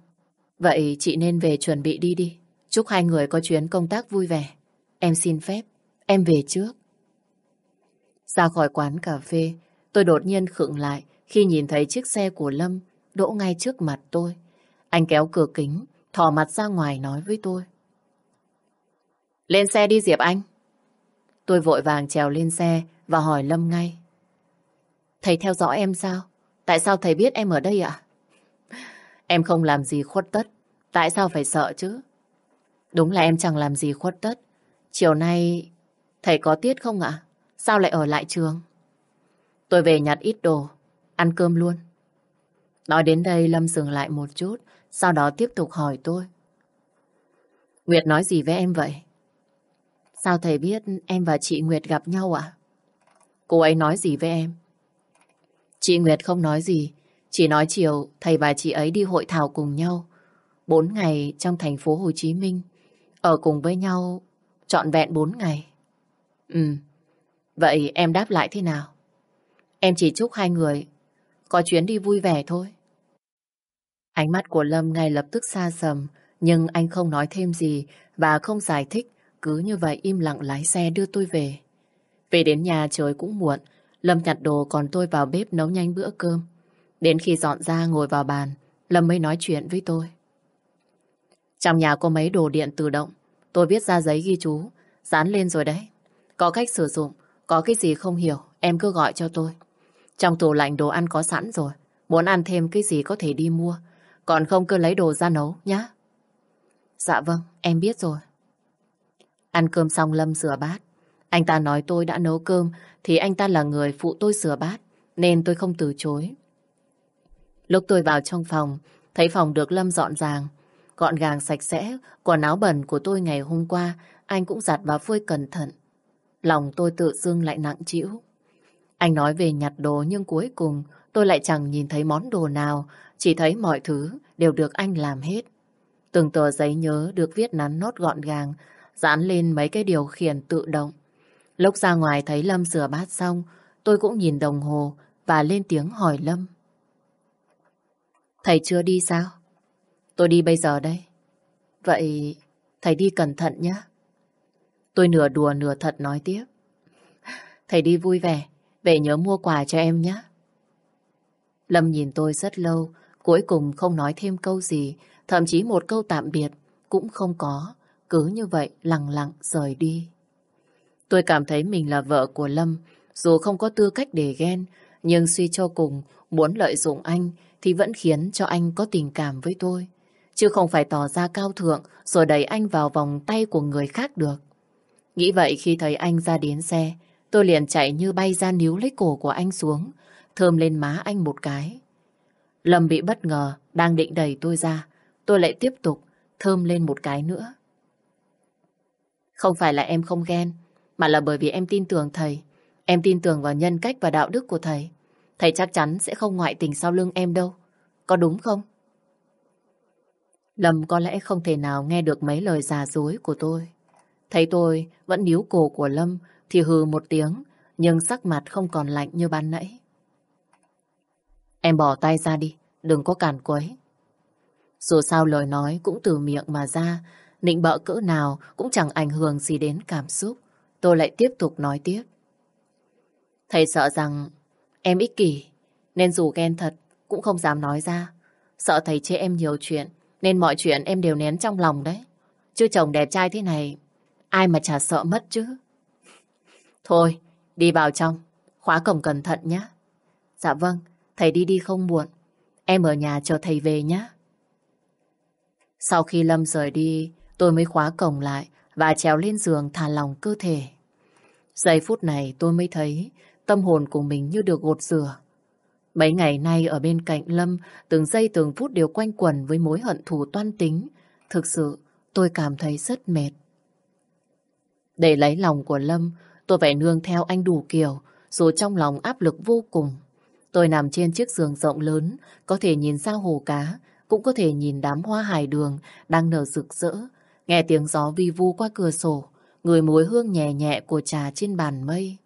vậy chị nên về chuẩn bị đi đi. Chúc hai người có chuyến công tác vui vẻ. Em xin phép, em về trước. Ra khỏi quán cà phê, tôi đột nhiên khựng lại khi nhìn thấy chiếc xe của Lâm đỗ ngay trước mặt tôi. Anh kéo cửa kính, thò mặt ra ngoài nói với tôi. Lên xe đi Diệp Anh. Tôi vội vàng trèo lên xe và hỏi Lâm ngay. Thầy theo dõi em sao? Tại sao thầy biết em ở đây ạ? Em không làm gì khuất tất. Tại sao phải sợ chứ? Đúng là em chẳng làm gì khuất tất. Chiều nay thầy có tiết không ạ? Sao lại ở lại trường? Tôi về nhặt ít đồ, ăn cơm luôn. Nói đến đây Lâm dừng lại một chút, sau đó tiếp tục hỏi tôi. Nguyệt nói gì với em vậy? Sao thầy biết em và chị Nguyệt gặp nhau ạ? Cô ấy nói gì với em? Chị Nguyệt không nói gì, chỉ nói chiều thầy và chị ấy đi hội thảo cùng nhau. Bốn ngày trong thành phố Hồ Chí Minh, ở cùng với nhau trọn vẹn bốn ngày. Ừ, vậy em đáp lại thế nào? Em chỉ chúc hai người có chuyến đi vui vẻ thôi. Ánh mắt của Lâm ngay lập tức xa sầm, nhưng anh không nói thêm gì và không giải thích, cứ như vậy im lặng lái xe đưa tôi về. Về đến nhà trời cũng muộn, Lâm nhặt đồ còn tôi vào bếp nấu nhanh bữa cơm. Đến khi dọn ra ngồi vào bàn, Lâm mới nói chuyện với tôi. Trong nhà có mấy đồ điện tự động, tôi viết ra giấy ghi chú, dán lên rồi đấy. Có cách sử dụng, có cái gì không hiểu, em cứ gọi cho tôi. Trong tủ lạnh đồ ăn có sẵn rồi, muốn ăn thêm cái gì có thể đi mua, còn không cứ lấy đồ ra nấu nhá. Dạ vâng, em biết rồi. Ăn cơm xong Lâm rửa bát. Anh ta nói tôi đã nấu cơm thì anh ta là người phụ tôi rửa bát nên tôi không từ chối. Lúc tôi vào trong phòng thấy phòng được Lâm dọn dàng gọn gàng sạch sẽ quần áo bẩn của tôi ngày hôm qua anh cũng giặt và phơi cẩn thận. Lòng tôi tự dưng lại nặng trĩu. Anh nói về nhặt đồ nhưng cuối cùng tôi lại chẳng nhìn thấy món đồ nào chỉ thấy mọi thứ đều được anh làm hết. Từng tờ giấy nhớ được viết nắn nốt gọn gàng, dán lên mấy cái điều khiển tự động. Lúc ra ngoài thấy Lâm rửa bát xong, tôi cũng nhìn đồng hồ và lên tiếng hỏi Lâm. Thầy chưa đi sao? Tôi đi bây giờ đây. Vậy thầy đi cẩn thận nhé. Tôi nửa đùa nửa thật nói tiếp. Thầy đi vui vẻ, về nhớ mua quà cho em nhé. Lâm nhìn tôi rất lâu, cuối cùng không nói thêm câu gì, thậm chí một câu tạm biệt cũng không có, cứ như vậy lặng lặng rời đi. Tôi cảm thấy mình là vợ của Lâm, dù không có tư cách để ghen, nhưng suy cho cùng muốn lợi dụng anh thì vẫn khiến cho anh có tình cảm với tôi. Chứ không phải tỏ ra cao thượng rồi đẩy anh vào vòng tay của người khác được. Nghĩ vậy khi thấy anh ra đến xe, tôi liền chạy như bay ra níu lấy cổ của anh xuống, thơm lên má anh một cái. Lâm bị bất ngờ, đang định đẩy tôi ra. Tôi lại tiếp tục thơm lên một cái nữa. Không phải là em không ghen, mà là bởi vì em tin tưởng thầy. Em tin tưởng vào nhân cách và đạo đức của thầy. Thầy chắc chắn sẽ không ngoại tình sau lưng em đâu. Có đúng không? Lâm có lẽ không thể nào nghe được mấy lời giả dối của tôi. Thấy tôi vẫn níu cổ của Lâm thì hừ một tiếng, nhưng sắc mặt không còn lạnh như ban nãy. Em bỏ tay ra đi, đừng có cản quấy. Dù sao lời nói cũng từ miệng mà ra, Nịnh bợ cỡ nào cũng chẳng ảnh hưởng gì đến cảm xúc. Tôi lại tiếp tục nói tiếp. Thầy sợ rằng em ích kỷ, nên dù ghen thật cũng không dám nói ra. Sợ thầy chê em nhiều chuyện, nên mọi chuyện em đều nén trong lòng đấy. Chứ chồng đẹp trai thế này, ai mà chả sợ mất chứ. Thôi, đi vào trong, khóa cổng cẩn thận nhé. Dạ vâng, thầy đi đi không muộn. Em ở nhà chờ thầy về nhé. Sau khi Lâm rời đi, tôi mới khóa cổng lại và trèo lên giường thả lòng cơ thể. Giây phút này tôi mới thấy tâm hồn của mình như được gột rửa. Mấy ngày nay ở bên cạnh Lâm, từng giây từng phút đều quanh quẩn với mối hận thù toan tính. Thực sự, tôi cảm thấy rất mệt. Để lấy lòng của Lâm, tôi phải nương theo anh đủ kiểu, dù trong lòng áp lực vô cùng. Tôi nằm trên chiếc giường rộng lớn, có thể nhìn ra hồ cá, cũng có thể nhìn đám hoa hải đường đang nở rực rỡ, nghe tiếng gió vi vu qua cửa sổ, người mùi hương nhẹ nhẹ của trà trên bàn mây.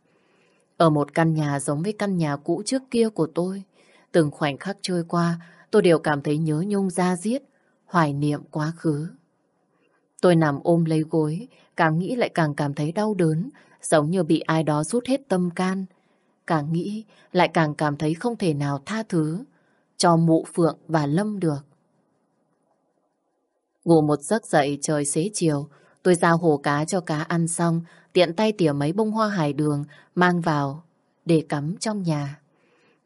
Ở một căn nhà giống với căn nhà cũ trước kia của tôi, từng khoảnh khắc trôi qua, tôi đều cảm thấy nhớ nhung ra diết, hoài niệm quá khứ. Tôi nằm ôm lấy gối, càng nghĩ lại càng cảm thấy đau đớn, giống như bị ai đó rút hết tâm can. Càng nghĩ, lại càng cảm thấy không thể nào tha thứ cho mụ Phượng và Lâm được. Ngủ một giấc dậy trời xế chiều, tôi giao hồ cá cho cá ăn xong, tiện tay tỉa mấy bông hoa hải đường mang vào để cắm trong nhà.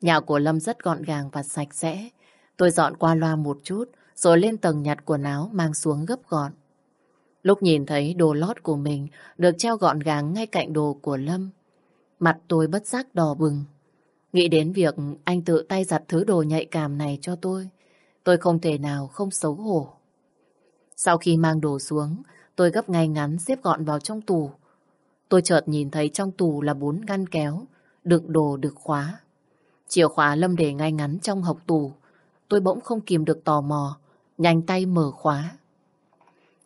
Nhà của Lâm rất gọn gàng và sạch sẽ. Tôi dọn qua loa một chút, rồi lên tầng nhặt quần áo mang xuống gấp gọn. Lúc nhìn thấy đồ lót của mình được treo gọn gàng ngay cạnh đồ của Lâm, mặt tôi bất giác đỏ bừng. Nghĩ đến việc anh tự tay giặt thứ đồ nhạy cảm này cho tôi, tôi không thể nào không xấu hổ. Sau khi mang đồ xuống, tôi gấp ngay ngắn xếp gọn vào trong tủ. Tôi chợt nhìn thấy trong tủ là bốn ngăn kéo, đựng đồ được khóa. Chìa khóa Lâm để ngay ngắn trong hộc tủ. Tôi bỗng không kìm được tò mò, nhanh tay mở khóa.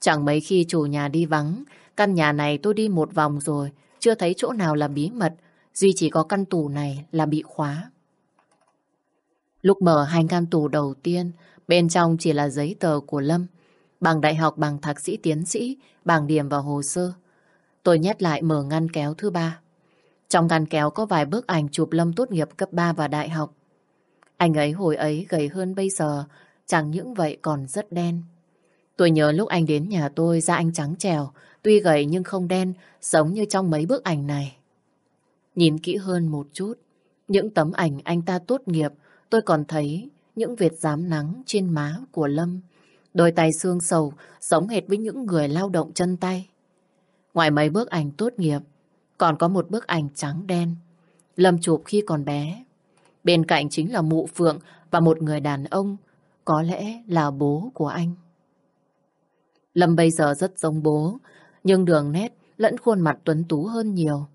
Chẳng mấy khi chủ nhà đi vắng, căn nhà này tôi đi một vòng rồi, chưa thấy chỗ nào là bí mật, duy chỉ có căn tủ này là bị khóa. Lúc mở hai căn tủ đầu tiên, bên trong chỉ là giấy tờ của Lâm, bằng đại học, bằng thạc sĩ, tiến sĩ, bằng điểm vào hồ sơ. Tôi nhét lại mở ngăn kéo thứ ba. Trong ngăn kéo có vài bức ảnh chụp Lâm tốt nghiệp cấp 3 và đại học. Anh ấy hồi ấy gầy hơn bây giờ, chẳng những vậy còn rất đen. Tôi nhớ lúc anh đến nhà tôi da anh trắng trèo, tuy gầy nhưng không đen, giống như trong mấy bức ảnh này. Nhìn kỹ hơn một chút, những tấm ảnh anh ta tốt nghiệp, tôi còn thấy những vệt dám nắng trên má của Lâm. Đôi tay xương sầu, giống hệt với những người lao động chân tay. Ngoài mấy bức ảnh tốt nghiệp, còn có một bức ảnh trắng đen. Lâm chụp khi còn bé. Bên cạnh chính là mụ phượng và một người đàn ông, có lẽ là bố của anh. Lâm bây giờ rất giống bố, nhưng đường nét lẫn khuôn mặt tuấn tú hơn nhiều.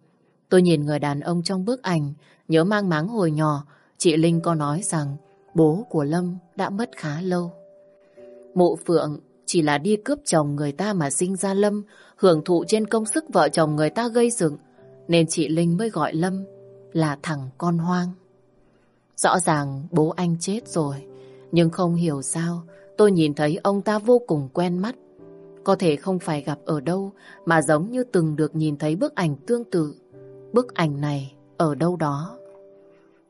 Tôi nhìn người đàn ông trong bức ảnh, nhớ mang máng hồi nhỏ, chị Linh có nói rằng bố của Lâm đã mất khá lâu. Mộ Phượng chỉ là đi cướp chồng người ta mà sinh ra Lâm, hưởng thụ trên công sức vợ chồng người ta gây dựng, nên chị Linh mới gọi Lâm là thằng con hoang. Rõ ràng bố anh chết rồi, nhưng không hiểu sao tôi nhìn thấy ông ta vô cùng quen mắt. Có thể không phải gặp ở đâu mà giống như từng được nhìn thấy bức ảnh tương tự. Bức ảnh này ở đâu đó.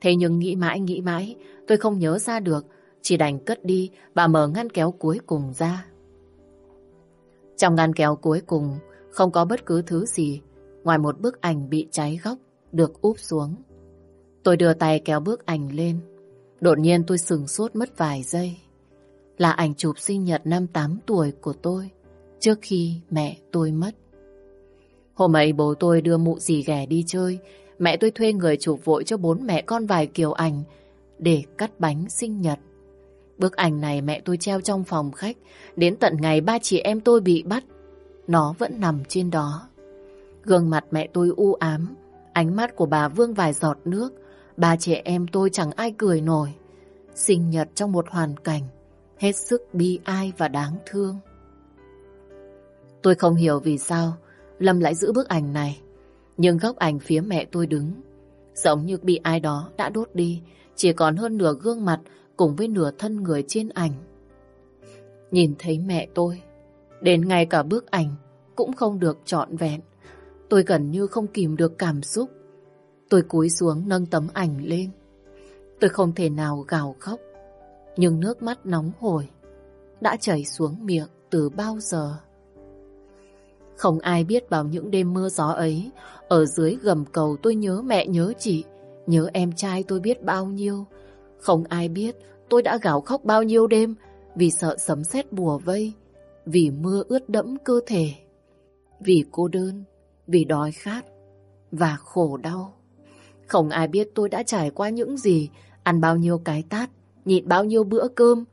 Thế nhưng nghĩ mãi nghĩ mãi tôi không nhớ ra được chỉ đành cất đi và mở ngăn kéo cuối cùng ra. Trong ngăn kéo cuối cùng, không có bất cứ thứ gì, ngoài một bức ảnh bị cháy góc, được úp xuống. Tôi đưa tay kéo bức ảnh lên. Đột nhiên tôi sừng sốt mất vài giây. Là ảnh chụp sinh nhật năm 8 tuổi của tôi, trước khi mẹ tôi mất. Hôm ấy bố tôi đưa mụ dì ghẻ đi chơi. Mẹ tôi thuê người chụp vội cho bốn mẹ con vài kiểu ảnh để cắt bánh sinh nhật. Bức ảnh này mẹ tôi treo trong phòng khách. Đến tận ngày ba chị em tôi bị bắt, nó vẫn nằm trên đó. Gương mặt mẹ tôi u ám, ánh mắt của bà vương vài giọt nước. Ba trẻ em tôi chẳng ai cười nổi. Sinh nhật trong một hoàn cảnh hết sức bi ai và đáng thương. Tôi không hiểu vì sao Lâm lại giữ bức ảnh này. Nhưng góc ảnh phía mẹ tôi đứng, giống như bị ai đó đã đốt đi, chỉ còn hơn nửa gương mặt cùng với nửa thân người trên ảnh. Nhìn thấy mẹ tôi, Đến ngay cả bức ảnh cũng không được trọn vẹn. Tôi gần như không kìm được cảm xúc. Tôi cúi xuống nâng tấm ảnh lên. Tôi không thể nào gào khóc. Nhưng nước mắt nóng hổi đã chảy xuống miệng từ bao giờ. Không ai biết vào những đêm mưa gió ấy, ở dưới gầm cầu tôi nhớ mẹ nhớ chị, nhớ em trai tôi biết bao nhiêu. Không ai biết tôi đã gào khóc bao nhiêu đêm vì sợ sấm sét bùa vây, vì mưa ướt đẫm cơ thể, vì cô đơn, vì đói khát và khổ đau. Không ai biết tôi đã trải qua những gì, ăn bao nhiêu cái tát, nhịn bao nhiêu bữa cơm.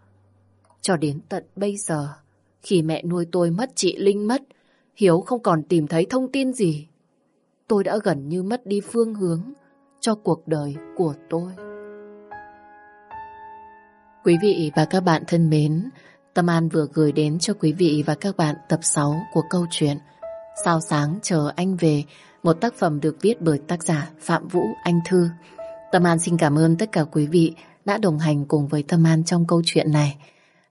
Cho đến tận bây giờ, khi mẹ nuôi tôi mất chị Linh mất, Hiếu không còn tìm thấy thông tin gì. Tôi đã gần như mất đi phương hướng cho cuộc đời của tôi. Quý vị và các bạn thân mến, Tâm An vừa gửi đến cho quý vị và các bạn tập 6 của câu chuyện Sao sáng chờ anh về, một tác phẩm được viết bởi tác giả Phạm Vũ Anh Thư. Tâm An xin cảm ơn tất cả quý vị đã đồng hành cùng với Tâm An trong câu chuyện này.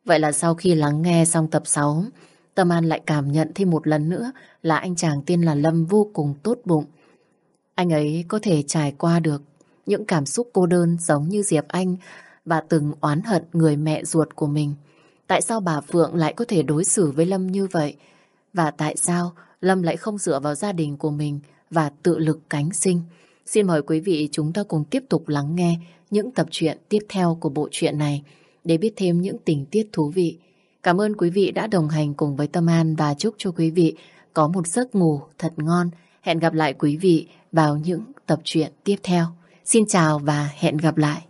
Vậy là sau khi lắng nghe xong tập 6, Tâm An lại cảm nhận thêm một lần nữa là anh chàng tên là Lâm vô cùng tốt bụng. Anh ấy có thể trải qua được những cảm xúc cô đơn giống như Diệp Anh và từng oán hận người mẹ ruột của mình. Tại sao bà Phượng lại có thể đối xử với Lâm như vậy? Và tại sao Lâm lại không dựa vào gia đình của mình và tự lực cánh sinh? Xin mời quý vị chúng ta cùng tiếp tục lắng nghe những tập truyện tiếp theo của bộ truyện này để biết thêm những tình tiết thú vị. Cảm ơn quý vị đã đồng hành cùng với Tâm An và chúc cho quý vị có một giấc ngủ thật ngon. Hẹn gặp lại quý vị vào những tập truyện tiếp theo. Xin chào và hẹn gặp lại.